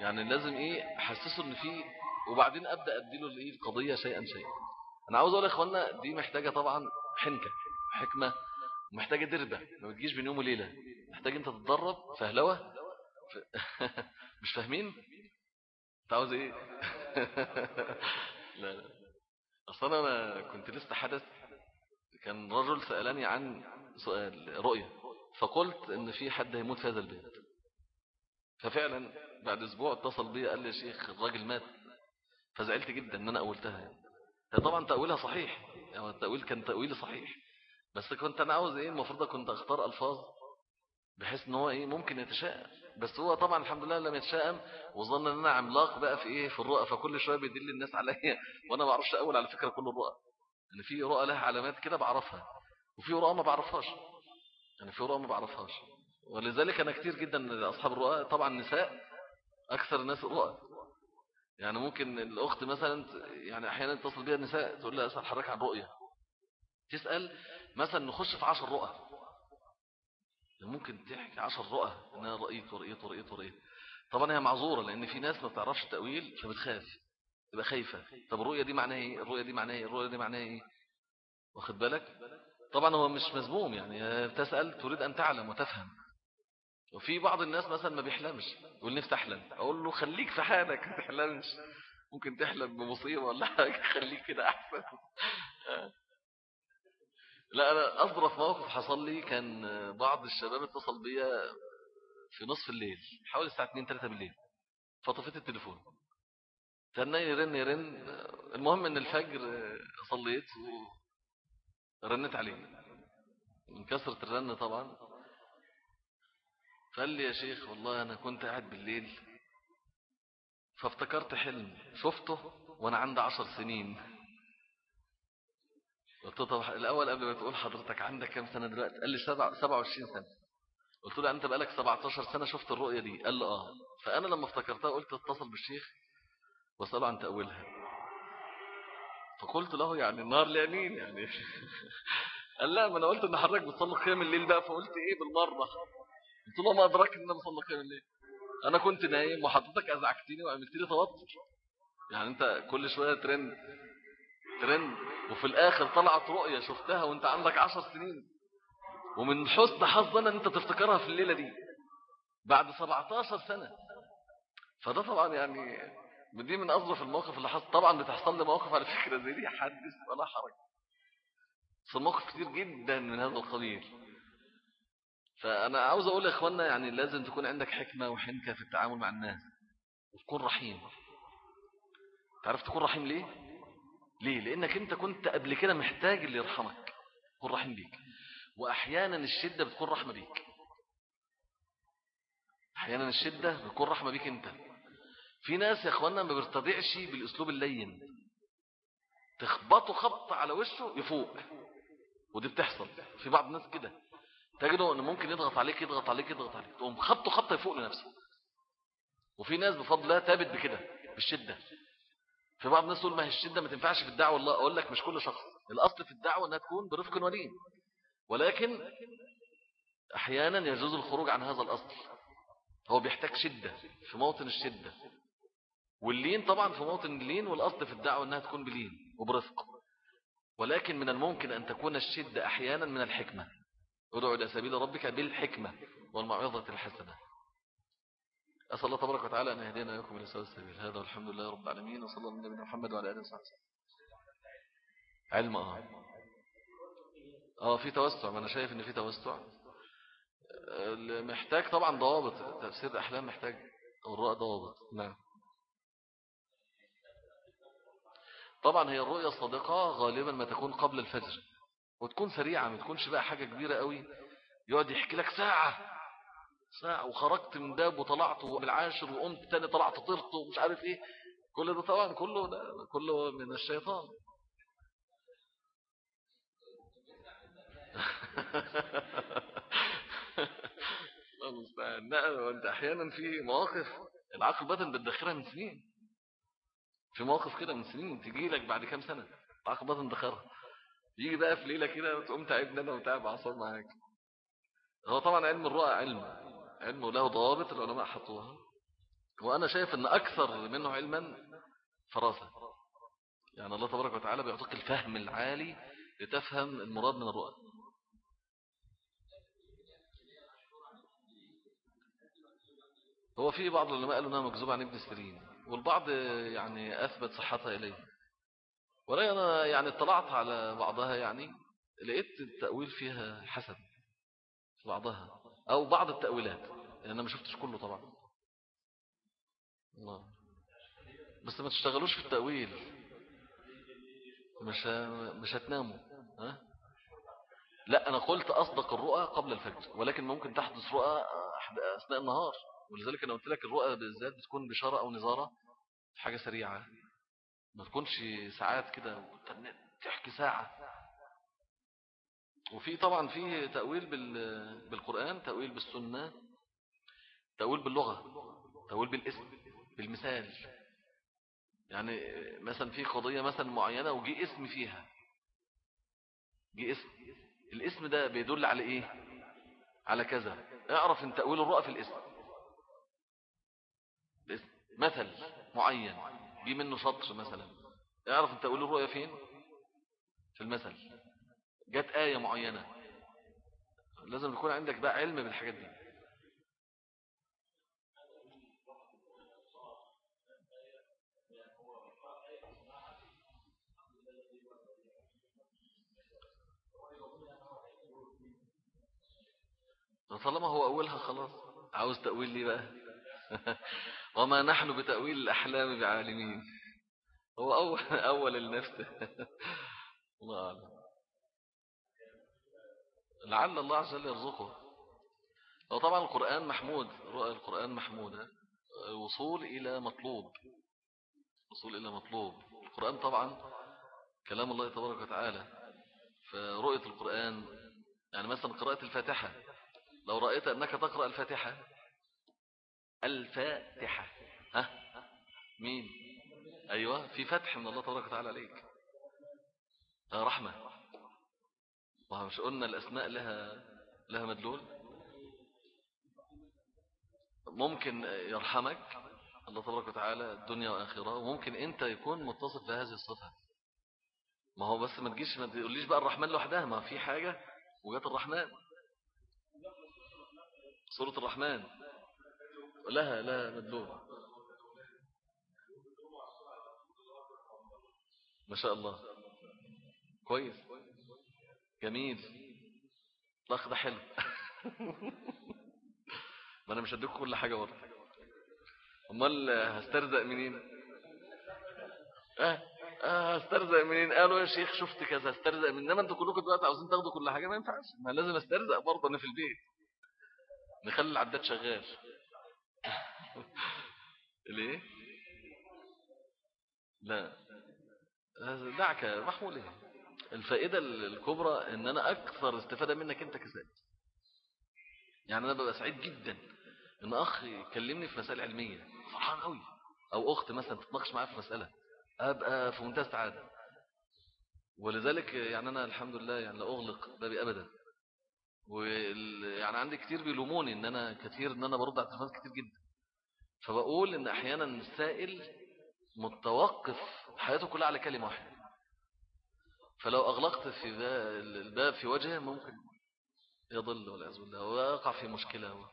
يعني لازم إيه؟ أحسسه إن في وبعدين أبدأ أديله الايه القضية شيئا شيئا. أنا عاوز أقول يا إخوانا دي محتاجة طبعا حنكة حكمة ومحتاجه دربه ما بتجيش بين يوم وليلة. محتاج أنت تتدرب فهلوه ف... مش فاهمين؟ أنت عاوز إيه؟ لا لا. أصلا أنا كنت لسه حدث كان رجل سألني عن سؤال رؤية. فقلت إن في حد هيموت في هذا البيت. ففعلا بعد أسبوع اتصل بي قال لي يا شيخ الراجل مات. فزعلت جدا إن أنا اولتها يعني. طبعا تأويلها صحيح. يعني التأويل كان تأويلي صحيح. بس كنت أنا عاوز إيه؟ المفروض كنت أختار ألفاظ بحيث إن هو إيه؟ ممكن يتشائم. بس هو طبعا الحمد لله لم يتشائم. وظن إن أنا عملاق بقى في إيه؟ في الرؤى. فكل شوية بيدل الناس عليا. وأنا ما أعرفش اول على فكرة كل الرؤى. إن يعني في رؤى لها علامات كده بعرفها. وفي رؤى ما بعرفهاش. يعني في رؤى ما بعرفهاش. ولذلك أنا كتير جدا اصحاب الرؤى. طبعا نساء أكثر الناس رؤى. يعني ممكن الأخت مثلا يعني أحيانا تتصل بيها النساء تقول لها اسأل حضرتك عن رؤية. تسأل مثلا نخش في 10 رؤى ممكن تحكي 10 رؤى إن أنا رأيت ورأيت ورأيت ورأيت. طبعا هي معذورة لأن في ناس ما بتعرفش التاويل فبتخاف تبقى خايفة. طب الرؤية دي معناها إيه؟ الرؤية دي معناها إيه؟ الرؤية دي معناها إيه؟ واخد بالك؟ طبعا هو مش مذموم يعني تسال تريد أن تعلم وتفهم. وفي بعض الناس مثلا ما بيحلمش يقول نفسي أحلم أقول له خليك في حالك ما تحلمش. ممكن تحلم بمصيبة ولا حاجة خليك كده أحسن. لا أنا أظرف موقف حصل لي كان بعض الشباب اتصل بيا في نصف الليل حوالي الساعة 2 3 بالليل. فطفيت التليفون. تنى يرن يرن. المهم إن الفجر صليت ورنت عليه. من كثرة الرن طبعا. فقال لي يا شيخ والله أنا كنت قاعد بالليل فافتكرت حلم شفته وأنا عندي عشر سنين. قلت له طب الأول قبل ما تقول حضرتك عندك كام سنة دلوقتي؟ قال لي سبع سبعة وعشرين سنة. قلت له أنت بقالك 17 سنة شفت الرؤية دي. قال لي آه. فأنا لما افتكرتها قلت اتصل بالشيخ وأسأله عن تأويلها. فقلت له يعني النار ليمين يعني. قال لا ما أنا قلت إن حضرتك بتصلي قيام الليل بقى فقلت إيه بالمرة؟ قلت له ما أدراك إن أنا بصلي قيام الليل أنا كنت نايم وحضرتك أزعجتني وعملت لي توتر. يعني أنت كل شوية ترند ترند وفي الآخر طلعت رؤية شفتها وأنت عندك عشر سنين. ومن حسن حظنا أن أنت تفتكرها في الليلة دي. بعد 17 سنة. فده طبعا يعني دي من أظرف المواقف اللي حصل طبعا بتحصل لي مواقف على فكرة زي دي. حدث ولا حرج. بس مواقف كتير جدا من هذا القبيل. فأنا عاوز أقول لإخواننا يعني لازم تكون عندك حكمة وحنكة في التعامل مع الناس. وتكون رحيم. تعرف تكون رحيم ليه؟ ليه؟ لأنك أنت كنت قبل كده محتاج اللي يرحمك. تكون رحيم بيك وأحيانا الشدة بتكون رحمة بيك أحيانا الشدة بتكون رحمة بيك أنت. في ناس يا أخوانا ما بيرتضعش بالأسلوب اللين. تخبطه خبط على وشه يفوق. ودي بتحصل. في بعض الناس كده. تجده انه ممكن يضغط عليك يضغط عليك يضغط عليك. تقوم خبطه خبطة يفوق لنفسه. وفي ناس بفضل الله ثابت بكده بالشدة. في بعض الناس تقول ما هي الشدة ما تنفعش في الدعوة. والله أقول لك مش كل شخص. الأصل في الدعوة إنها تكون برفق ولين. ولكن أحيانا يجوز الخروج عن هذا الأصل. هو بيحتاج شدة في موطن الشدة. واللين طبعا في موطن اللين والأصل في الدعوة إنها تكون بلين وبرفق. ولكن من الممكن أن تكون الشدة أحيانا من الحكمة. ادعو إلى سبيل ربك بالحكمة والموعظة الحسنة. أسأل الله تبارك وتعالى أن يهدينا ويكم إلى سواء السبيل. هذا والحمد لله رب العالمين وصلى الله على محمد وعلى آله وصحبه علم آه. آه في توسع ما أنا شايف إن في توسع. محتاج طبعا ضوابط تفسير الأحلام محتاج الرؤى ضوابط. نعم. طبعا هي الرؤية الصادقة غالبا ما تكون قبل الفجر. وتكون سريعة ما تكونش بقى حاجة كبيرة قوي. يقعد يحكي لك ساعة ساعة وخرجت من باب وطلعت بالعاشر وقمت تاني طلعت طرت ومش عارف إيه. كل ده طبعا كله ده كله من الشيطان. لا أنت أحيانا في مواقف العقل الباطن بتدخرها من سنين. في مواقف كده من سنين تجي لك بعد كام سنة العقل الباطن دخرها يجي بقى في ليلة كده تقوم تعبنا أنا وتعب عصام معاك. هو طبعا علم الرؤى علم علم له ضوابط العلماء حطوها. وأنا شايف أن أكثر منه علما فراسة. يعني الله تبارك وتعالى بيعطيك الفهم العالي لتفهم المراد من الرؤى. هو في بعض العلماء قالوا إنها مكذوبة عن ابن سيرين والبعض يعني أثبت صحتها إليه. ولكن أنا يعني اطلعت على بعضها يعني لقيت التأويل فيها حسن في بعضها أو بعض التأويلات أنا ما شفتش كله طبعا. الله. بس ما تشتغلوش في التأويل. مش مش هتناموا. ها؟ لا أنا قلت أصدق الرؤى قبل الفجر ولكن ممكن تحدث رؤى أثناء النهار. ولذلك أنا قلت لك الرؤى بالذات بتكون بشارة أو نظارة حاجة سريعة. ما تكونش ساعات كده تحكي ساعة. وفي طبعا فيه تأويل بالقرآن تأويل بالسنة تأويل باللغة تأويل بالاسم بالمثال. يعني مثلا في قضية مثلا معينة وجي اسم فيها. جي اسم. الاسم ده بيدل على إيه؟ على كذا. اعرف إن تأويل الرؤى في الاسم. مثل معين. جي منه سطر مثلا. اعرف ان تأويل الرؤية فين؟ في المثل. جت آية معينة. لازم يكون عندك بقى علم بالحاجات دي. طالما هو أولها خلاص. عاوز تأويل لي بقى؟ وما نحن بتأويل الأحلام بعالمين. هو أول, أول النفس. الله أعلم. لعل الله عز وجل يرزقه. هو طبعا القرآن محمود رؤى القرآن محمودة وصول إلى مطلوب. وصول إلى مطلوب. القرآن طبعا كلام الله تبارك وتعالى. فرؤية القرآن يعني مثلا قراءة الفاتحة. لو رأيت أنك تقرأ الفاتحة الفاتحة. ها؟ مين؟ أيوة في فتح من الله تبارك وتعالى عليك. رحمة. مش قلنا الأسماء لها لها مدلول؟ ممكن يرحمك. الله تبارك وتعالى الدنيا وآخرة. وممكن أنت يكون متصف بهذه الصفة. ما هو بس ما تجيش ما تقوليش بقى الرحمن لوحدها. ما في حاجة. وجات الرحمن. سورة الرحمن. لها لها مدلول ما شاء الله. كويس. جميل. الاخ ده حلو. ما أنا مش هديكم كل حاجة ورا أمال هسترزق منين؟ آه آه هسترزق منين؟ قالوا يا شيخ شفت كذا هسترزق من إنما أنتوا كلكم دلوقتي عاوزين تاخدوا كل حاجة ما ينفعش. ما لازم أسترزق برضه أنا في البيت. نخلي العداد شغال. ليه لا. دعك محمول إيه؟ الفائدة الكبرى إن أنا أكثر استفادة منك أنت كذلك يعني أنا ببقى سعيد جدا إن اخ يكلمني في مسائل علمية. فرحان قوي أو أخت مثلا تتناقش معايا في مسألة. أبقى في منتهى السعادة. ولذلك يعني أنا الحمد لله يعني لا أغلق بابي ابدا. ويعني عندي كتير بيلوموني إن أنا كتير إن أنا برد على التليفونات كتير جدا. فبقول إن أحيانا السائل متوقف حياته كلها على كلمة واحدة. فلو أغلقت في الباب في وجهه ممكن يضل والعياذ بالله ويقع في مشكلة. هو.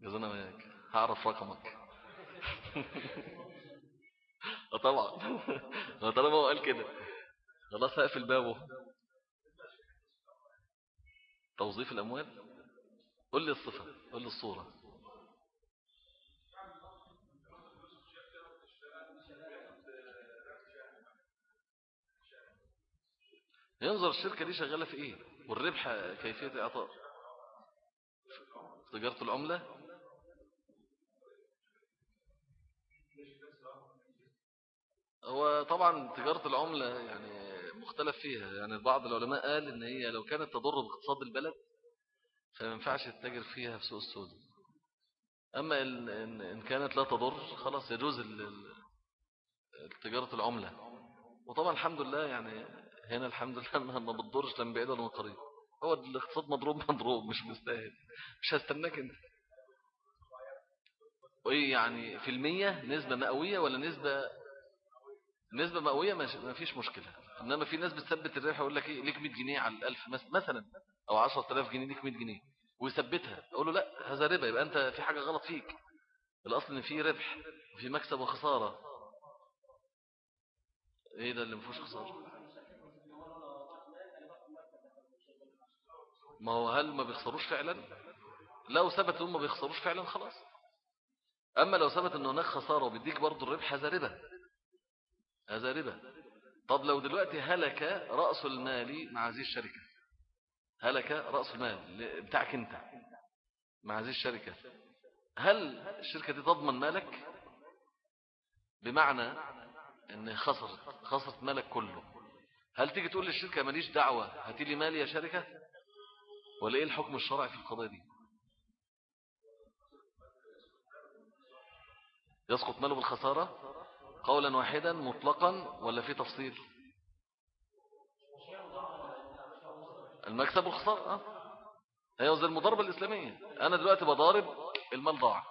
جزانا وياك هعرف رقمك. آه طبعا. طالما هو قال كده. خلاص هقفل بابه توظيف الأموال. قل لي الصفة قل لي الصورة. ينظر الشركة دي شغالة في إيه؟ والربح كيفية إعطاء؟ تجارة العملة؟ هو طبعا تجارة العملة يعني مختلف فيها. يعني بعض العلماء قال إن هي لو كانت تضر باقتصاد البلد فما ينفعش تتاجر فيها في سوق السود أما إن كانت لا تضر خلاص يجوز تجارة العملة. وطبعا الحمد لله يعني هنا الحمد لله ما بتضرش لا من بعيد ولا قريب هو الاقتصاد مضروب مضروب مش مستاهل. مش هستناك أنت. وإيه يعني في المية نسبة مئوية ولا نسبة نسبة مئوية ما فيش مشكلة. إنما في ناس بتثبت الربح يقول لك إيه؟ ليك 100 جنيه على الألف مثلا أو 10000 جنيه ليك 100 جنيه ويثبتها. أقول له لا هذا ربا يبقى أنت في حاجة غلط فيك. الأصل إن في ربح وفي مكسب وخسارة. إيه ده اللي مفيش خسارة؟ ما هو هل ما بيخسروش فعلا؟ لو ثبت إنهم ما بيخسروش فعلا خلاص. أما لو ثبت إن هناك خسارة وبيديك برضو الربح هذا ربا. هذا ربا. طب لو دلوقتي هلك رأس المال مع هذه الشركة. هلك رأس المال بتاعك انت مع هذه الشركة. هل الشركة دي تضمن مالك؟ بمعنى إن خسرت خسرت مالك كله. هل تيجي تقول للشركة ماليش دعوة هاتي لي مالي يا شركة؟ ولا إيه الحكم الشرعي في القضية دي؟ يسقط ماله بالخسارة؟ قولا واحدا مطلقا ولا في تفصيل؟ المكسب والخسارة آه. هي زي المضاربة الإسلامية. أنا دلوقتي بضارب المال ضاع.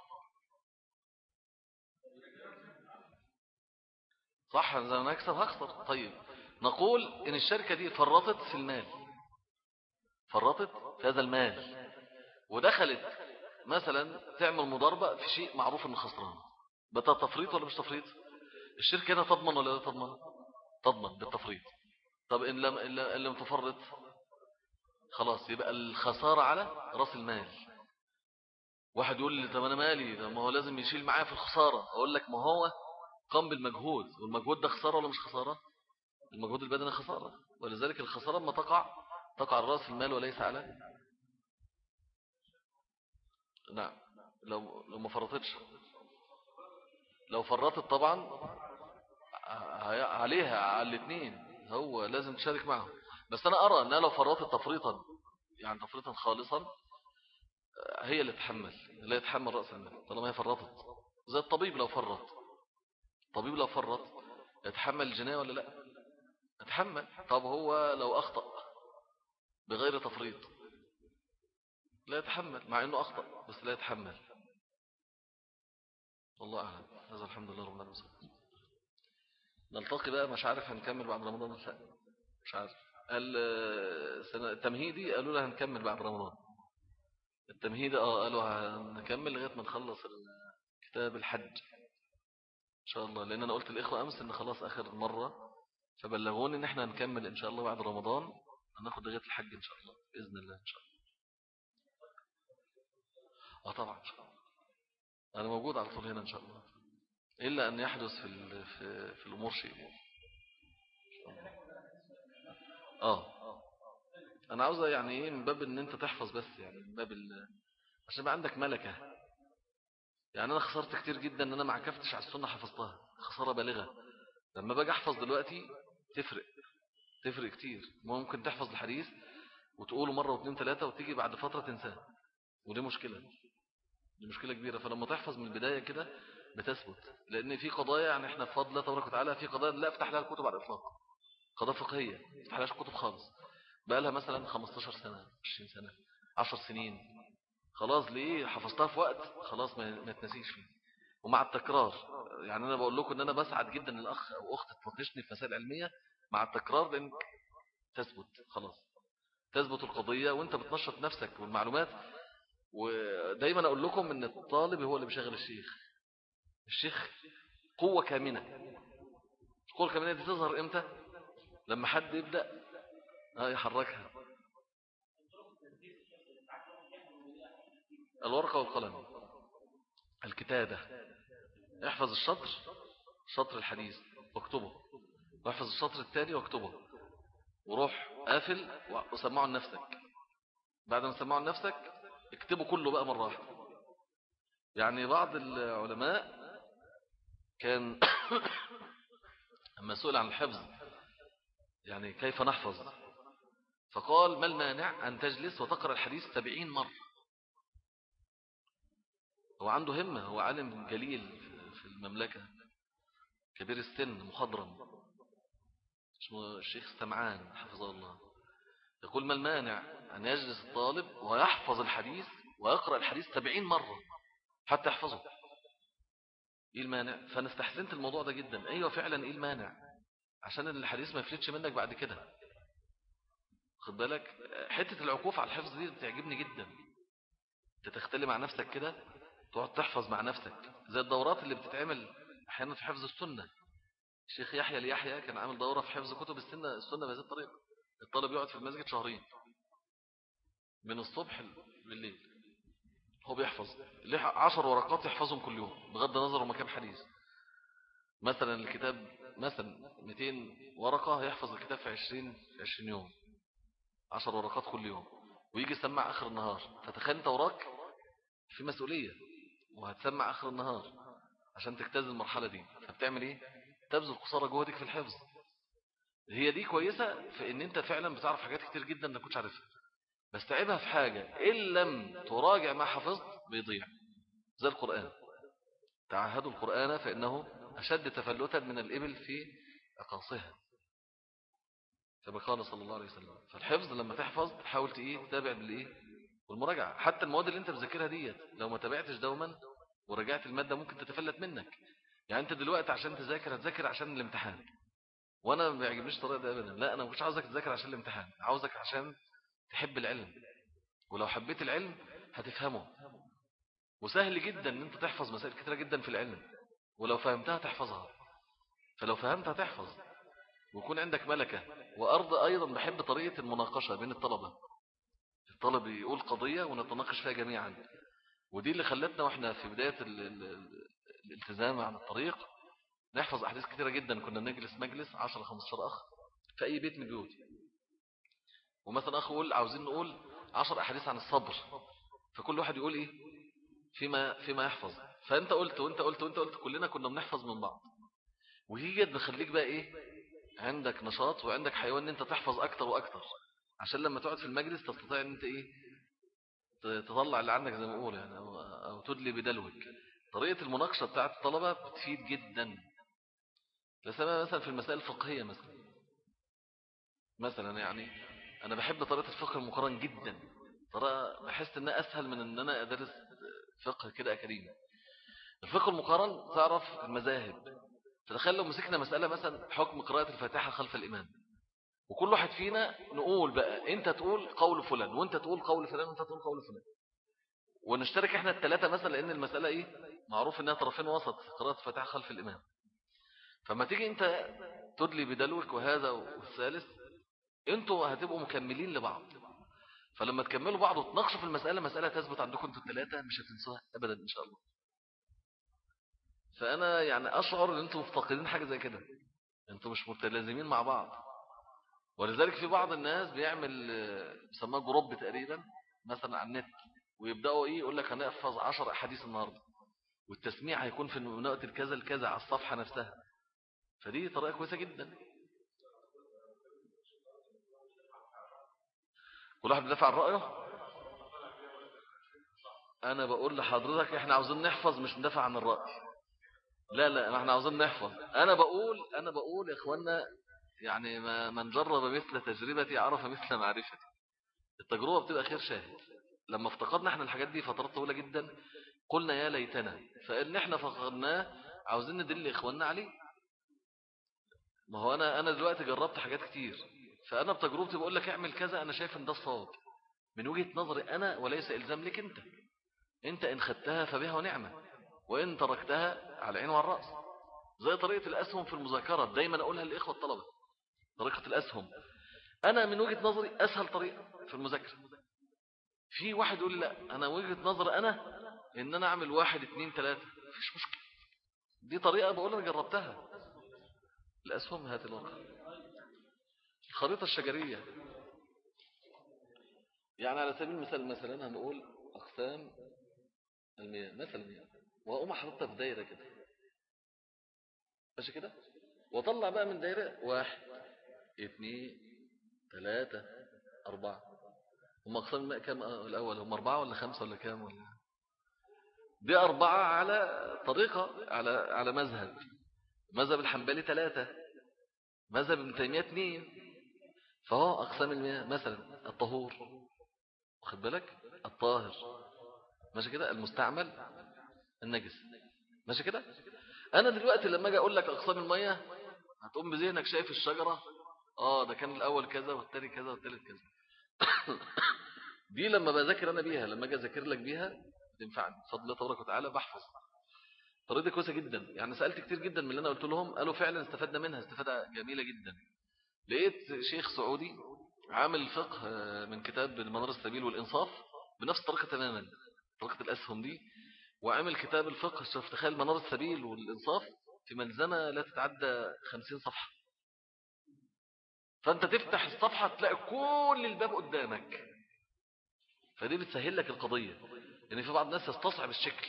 صح إذا أنا أكسب هخسر. طيب نقول إن الشركة دي فرطت في المال. فرطت في هذا المال. ودخلت مثلا تعمل مضاربة في شيء معروف إنه خسران. بتا تفريط ولا مش تفريط؟ الشركة هنا تضمن ولا لا تضمن؟ تضمن بالتفريط. طب إن لم, إن لم تفرط خلاص يبقى الخسارة على رأس المال. واحد يقول لي طب أنا مالي؟ ما هو لازم يشيل معايا في الخسارة. أقول لك ما هو قام بالمجهود والمجهود ده خسارة ولا مش خسارة؟ المجهود البدني خسارة. ولذلك الخسارة ما تقع تقع على رأس المال وليس على نعم لو لو ما فرطتش. لو فرطت طبعا عليها على الاثنين هو لازم تشارك معهم. بس أنا أرى أنها لو فرطت تفريطا يعني تفريطا خالصا هي اللي تحمل لا يتحمل رأس المال طالما هي فرطت. زي الطبيب لو فرط. الطبيب لو فرط يتحمل الجناية ولا لأ؟ يتحمل طب هو لو أخطأ بغير تفريط لا يتحمل مع أنه أخطأ بس لا يتحمل. والله أعلم. هذا الحمد لله رب العالمين. نلتقي بقى مش عارف هنكمل بعد رمضان لا. مش عارف. التمهيدي قالوا له هنكمل بعد رمضان. التمهيدي آه قالوا هنكمل لغاية ما نخلص كتاب الحج. إن شاء الله. لأن أنا قلت الاخوة أمس إن خلاص آخر مرة. فبلغوني إن إحنا هنكمل إن شاء الله بعد رمضان. هناخد لغاية الحج إن شاء الله. بإذن الله إن شاء الله. آه طبعا إن شاء الله. أنا موجود على طول هنا إن شاء الله. إلا أن يحدث في في, في الأمور شيء. آه. أنا عاوزه يعني إيه من باب إن أنت تحفظ بس يعني من باب عشان يبقى عندك ملكة. يعني أنا خسرت كتير جدا إن أنا ما عكفتش على السنة حفظتها خسارة بالغة. لما باجي أحفظ دلوقتي تفرق تفرق كتير. ممكن تحفظ الحديث وتقوله مرة واثنين ثلاثة وتيجي بعد فترة تنساه. ودي مشكلة دي مشكلة كبيرة. فلما تحفظ من البداية كده بتثبت. لأن في قضايا يعني إحنا بفضل الله تبارك وتعالى في قضايا لا افتح لها الكتب على الإطلاق. قضايا فقهية ما افتحلهاش كتب خالص. بقى لها مثلا 15 سنة 20 سنة 10 سنين. خلاص ليه؟ حفظتها في وقت خلاص ما تنسيش فيه. ومع التكرار يعني أنا بقول لكم إن أنا بسعد جدا ان الأخ أو أخت تناقشني في مسائل علمية مع التكرار لانك تثبت خلاص. تثبت القضية وأنت بتنشط نفسك والمعلومات. ودايما أقول لكم إن الطالب هو اللي بيشغل الشيخ. الشيخ قوة كامنة. القوة الكامنة دي تظهر إمتى؟ لما حد يبدأ يحركها. الورقة والقلم الكتابة احفظ الشطر شطر الحديث واكتبه. واحفظ الشطر الثاني واكتبه. وروح قافل وسمعه لنفسك. بعد ما سمعه لنفسك اكتبه كله بقى مرة واحدة. يعني بعض العلماء كان لما سئل عن الحفظ. يعني كيف نحفظ؟ فقال ما المانع أن تجلس وتقرأ الحديث سبعين مرة. هو عنده همة هو عالم جليل في المملكة كبير السن مخضرم. اسمه الشيخ سمعان حفظه الله. يقول ما المانع أن يجلس الطالب ويحفظ الحديث ويقرأ الحديث سبعين مرة حتى يحفظه. إيه المانع؟ فأنا استحسنت الموضوع ده جدا. أيوة فعلا إيه المانع؟ عشان الحديث ما يفلتش منك بعد كده. خد بالك؟ حتة العكوف على الحفظ دي بتعجبني جدا. تتختلي مع نفسك كده تقعد تحفظ مع نفسك. زي الدورات اللي بتتعمل أحيانا في حفظ السنة. الشيخ يحيى ليحيى كان عامل دورة في حفظ كتب السنة السنة بهذه الطريقة. الطالب يقعد في المسجد شهرين. من الصبح بالليل هو بيحفظ. ليه عشر ورقات يحفظهم كل يوم بغض النظر ما كان حديث. مثلا الكتاب مثلا 200 ورقة هيحفظ الكتاب في 20 في 20 يوم. 10 ورقات كل يوم. ويجي يسمع آخر النهار. فتخيل أنت وراك في مسؤولية وهتسمع آخر النهار عشان تجتاز المرحلة دي. فبتعمل إيه؟ تبذل قصارى جهدك في الحفظ. هي دي كويسة في إن أنت فعلا بتعرف حاجات كتير جدا ما كنتش عارفها. بس تعبها في حاجة إن لم تراجع ما حفظت بيضيع. زي القرآن. تعهدوا القرآن فإنه أشد تفلتا من الإبل في أقاصها كما قال صلى الله عليه وسلم فالحفظ لما تحفظ تحاول تإيه؟ تتابع بالإيه؟ والمراجعة حتى المواد اللي أنت بذاكرها ديت لو ما تابعتش دوما ورجعت المادة ممكن تتفلت منك. يعني أنت دلوقتي عشان تذاكر هتذاكر عشان الامتحان. وأنا ما بيعجبنيش الطريقة دي ابدا. لا أنا مش عاوزك تذاكر عشان الامتحان. عاوزك عشان تحب العلم. ولو حبيت العلم هتفهمه. وسهل جدا إن أنت تحفظ مسائل كثيرة جدا في العلم. ولو فهمتها تحفظها. فلو فهمتها تحفظ. ويكون عندك ملكة. وأرض أيضا بحب طريقة المناقشة بين الطلبة. الطالب يقول قضية ونتناقش فيها جميعا. ودي اللي خلتنا وإحنا في بداية الالتزام عن الطريق نحفظ أحاديث كثيرة جدا. كنا نجلس مجلس 10-15 أخ في أي بيت من البيوت. ومثلا أخ يقول عاوزين نقول 10 أحاديث عن الصبر. فكل واحد يقول إيه؟ فيما, فيما يحفظ. فأنت قلت وأنت قلت وأنت قلت كلنا كنا بنحفظ من بعض. وهي بخليك بقى إيه؟ عندك نشاط وعندك حيوان إن أنت تحفظ أكتر وأكتر. عشان لما تقعد في المجلس تستطيع إن أنت إيه؟ تطلع اللي عندك زي ما أقول يعني أو, أو تدلي بدلوك. طريقة المناقشة بتاعت الطلبة بتفيد جدا. لسبب مثلا في المسائل الفقهية مثلا. مثلا يعني أنا بحب طريقة الفقه المقارن جدا. طريقة بحس أنها أسهل من أن أنا أدرس فقه كده أكاديمي. الفقه المقارن تعرف المذاهب. تتخيل لو مسكنا مسألة مثلا حكم قراءة الفاتحة خلف الإمام. وكل واحد فينا نقول بقى أنت تقول قول فلان وأنت تقول قول فلان وأنت تقول قول فلان. ونشترك إحنا الثلاثة مثلا لأن المسألة إيه؟ معروف إنها طرفين وسط قراءة الفاتحة خلف الإمام. فما تيجي أنت تدلي بدلوك وهذا والثالث أنتوا هتبقوا مكملين لبعض. فلما تكملوا بعض وتناقشوا في المسألة مسألة تثبت عندكم أنتوا الثلاثة مش هتنسوها ابدا إن شاء الله. فأنا يعني أشعر إن أنتوا مفتقدين حاجة زي كده. أنتوا مش متلازمين مع بعض. ولذلك في بعض الناس بيعمل بيسموها جروب تقريبا مثلا على النت ويبدأوا إيه؟ يقول لك هنحفظ 10 أحاديث النهارده والتسميع هيكون في نقطه الكذا الكذا على الصفحة نفسها. فدي طريقة كويسة جدا. كل واحد بيدافع عن رأيه؟ أنا بقول لحضرتك إحنا عاوزين نحفظ مش ندافع عن الرأي. لا لا إحنا عاوزين نحفظ. أنا بقول أنا بقول يا إخوانا يعني ما من جرب مثل تجربتي عرف مثل معرفتي. التجربة بتبقى خير شاهد. لما افتقدنا إحنا الحاجات دي فترات طويلة جدا قلنا يا ليتنا. فإن إحنا فقدناه عاوزين ندل إخواننا عليه. ما هو أنا, أنا دلوقتي جربت حاجات كتير. فأنا بتجربتي بقول لك اعمل كذا أنا شايف إن ده الصواب. من وجهة نظري أنا وليس إلزام لك أنت. أنت إن خدتها فبها ونعمة وإن تركتها على العين والرأس زي طريقة الأسهم في المذاكرة دايما أقولها للإخوة الطلبة. طريقة الأسهم. أنا من وجهة نظري أسهل طريقة في المذاكرة. في واحد يقول لا أنا وجهة نظري أنا إن أنا أعمل واحد اثنين ثلاثة مفيش مشكلة. دي طريقة بقول أنا جربتها. الأسهم هات الورقة الخريطة الشجرية. يعني على سبيل المثال مثلا هنقول أقسام المياه مثلا وأقوم أحطها في دايرة كده. ماشي كده؟ وطلع بقى من دايرة واحد اثنين ثلاثة أربعة. هم أقسام الماء كام؟ الأول هم أربعة ولا خمسة ولا كام ولا؟ دي أربعة على طريقة على على مذهب. مذهب الحنبلي ثلاثة مذهب ابن تيمية اثنين فهو أقسام المياه مثلا الطهور واخد بالك؟ الطاهر. ماشي كده؟ المستعمل النجس. ماشي كده؟ أنا دلوقتي لما أجي أقول لك أقسام المياه هتقوم بذهنك شايف الشجرة. آه ده كان الأول كذا والتاني كذا والتالت كذا. دي لما بذاكر أنا بيها لما أجي أذاكر لك بيها تنفعني. بفضل الله تبارك وتعالى بحفظ. طريقة كويسة جدا. يعني سألت كتير جدا من اللي أنا قلت لهم قالوا فعلا استفدنا منها استفادة جميلة جدا. لقيت شيخ سعودي عامل فقه من كتاب المنار السبيل والإنصاف بنفس الطريقة تماما طريقة الأسهم دي وعمل كتاب الفقه شوف تخيل منار السبيل والإنصاف في ملزمة لا تتعدى خمسين صفحة. فأنت تفتح الصفحة تلاقي كل الباب قدامك. فدي بتسهل لك القضية يعني في بعض الناس يستصعب الشكل.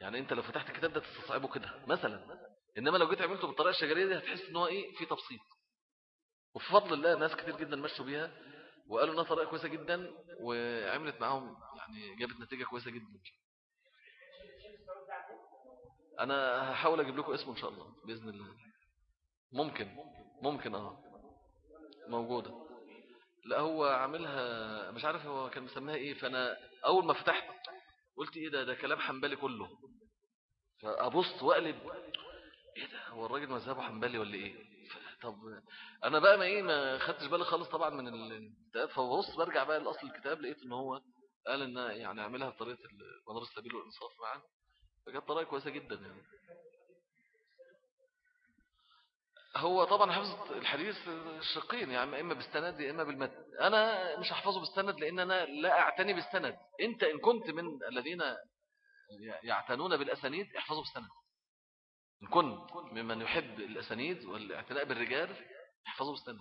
يعني أنت لو فتحت الكتاب ده تستصعبه كده مثلا. إنما لو جيت عملته بالطريقة الشجرية دي هتحس إن هو إيه؟ في تبسيط. وفي فضل الله ناس كتير جدا مشوا بيها وقالوا إنها طريقة كويسة جدا وعملت معاهم يعني جابت نتيجة كويسة جدا. أنا هحاول أجيب لكم اسمه إن شاء الله بإذن الله. ممكن ممكن آه. موجودة. لا هو عاملها مش عارف هو كان مسميها إيه فأنا أول ما فتحت قلت إيه ده ده كلام حنبلي كله. فأبص وأقلب إيه ده هو الراجل مذهبه حنبلي ولا إيه؟ طب أنا بقى ما إيه ما خدتش بالي خالص طبعا من الكتاب فببص برجع بقى لأصل الكتاب لقيت إن هو قال إن يعني اعملها بطريقة منار السبيل والإنصاف معا. فكانت طريقة كويسة جدا يعني. هو طبعا حفظ الحديث شقين يعني إما بالسند يا إما بالمتن. أنا مش هحفظه بالسند لأن أنا لا أعتني بالسند. أنت إن كنت من الذين يعتنون بالأسانيد احفظه بالسند. كنت ممن يحب الأسانيد والاعتناء بالرجال احفظه بالسند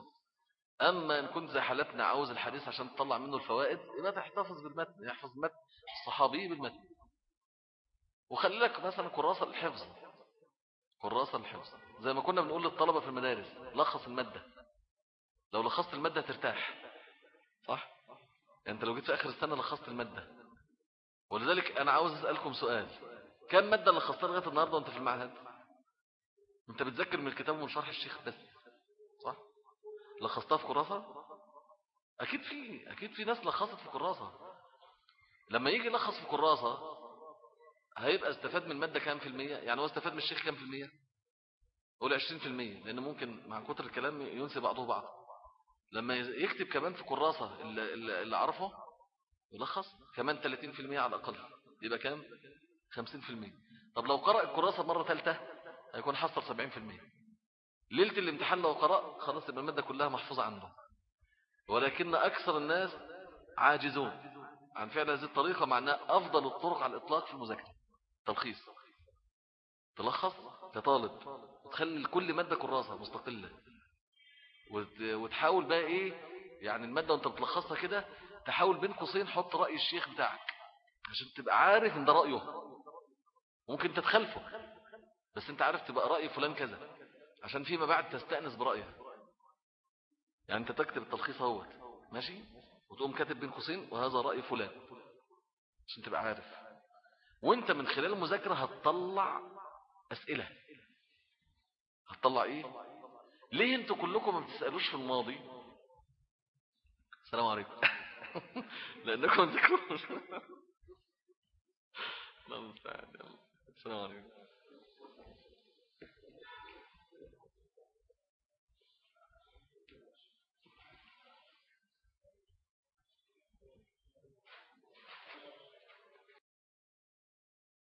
أما إن كنت زي حالتنا عاوز الحديث عشان تطلع منه الفوائد يبقى تحتفظ بالمتن يحفظ المتن الصحابي بالمتن. وخلي لك مثلا كراسة للحفظ كراسة الحفظ. زي ما كنا بنقول للطلبة في المدارس لخص المادة. لو لخصت المادة ترتاح صح؟ يعني أنت لو جيت في آخر السنة لخصت المادة. ولذلك أنا عاوز أسألكم سؤال. كم مادة لخصتها لغاية النهاردة وأنت في المعهد؟ انت بتذكر من الكتاب ومن شرح الشيخ بس صح؟ لخصتها في كراسة أكيد في أكيد في ناس لخصت في كراسة لما يجي يلخص في كراسة هيبقى استفاد من المادة كام في المية؟ يعني هو استفاد من الشيخ كام في المية؟ قول عشرين في المية لأن ممكن مع كتر الكلام ينسي بعضه بعض. لما يكتب كمان في كراسة اللي, اللي عرفه يلخص كمان 30% على الأقل يبقى كام؟ 50% طب لو قرأ الكراسة مرة ثالثة هيكون حصل 70% ليلة الامتحان لو قرأ خلاص يبقى المادة كلها محفوظة عنده. ولكن أكثر الناس عاجزون. عن فعل هذه الطريقة مع أنها أفضل الطرق على الإطلاق في المذاكرة. تلخيص. تلخص كطالب وتخلي كل مادة كراسة مستقلة. وتحاول بقى إيه يعني المادة وأنت بتلخصها كده تحاول بين قوسين حط رأي الشيخ بتاعك. عشان تبقى عارف إن ده رأيه. ممكن تتخلفه. بس انت عارف تبقى رأي فلان كذا. عشان فيما بعد تستأنس برأيه. يعني انت تكتب التلخيص اهوت. ماشي؟ وتقوم كاتب بين قوسين وهذا رأي فلان. عشان تبقى عارف. وانت من خلال المذاكرة هتطلع أسئلة. هتطلع إيه؟ ليه أنتوا كلكم ما بتسألوش في الماضي؟ السلام عليكم. لأنكم تكونوا لا مستعد السلام عليكم.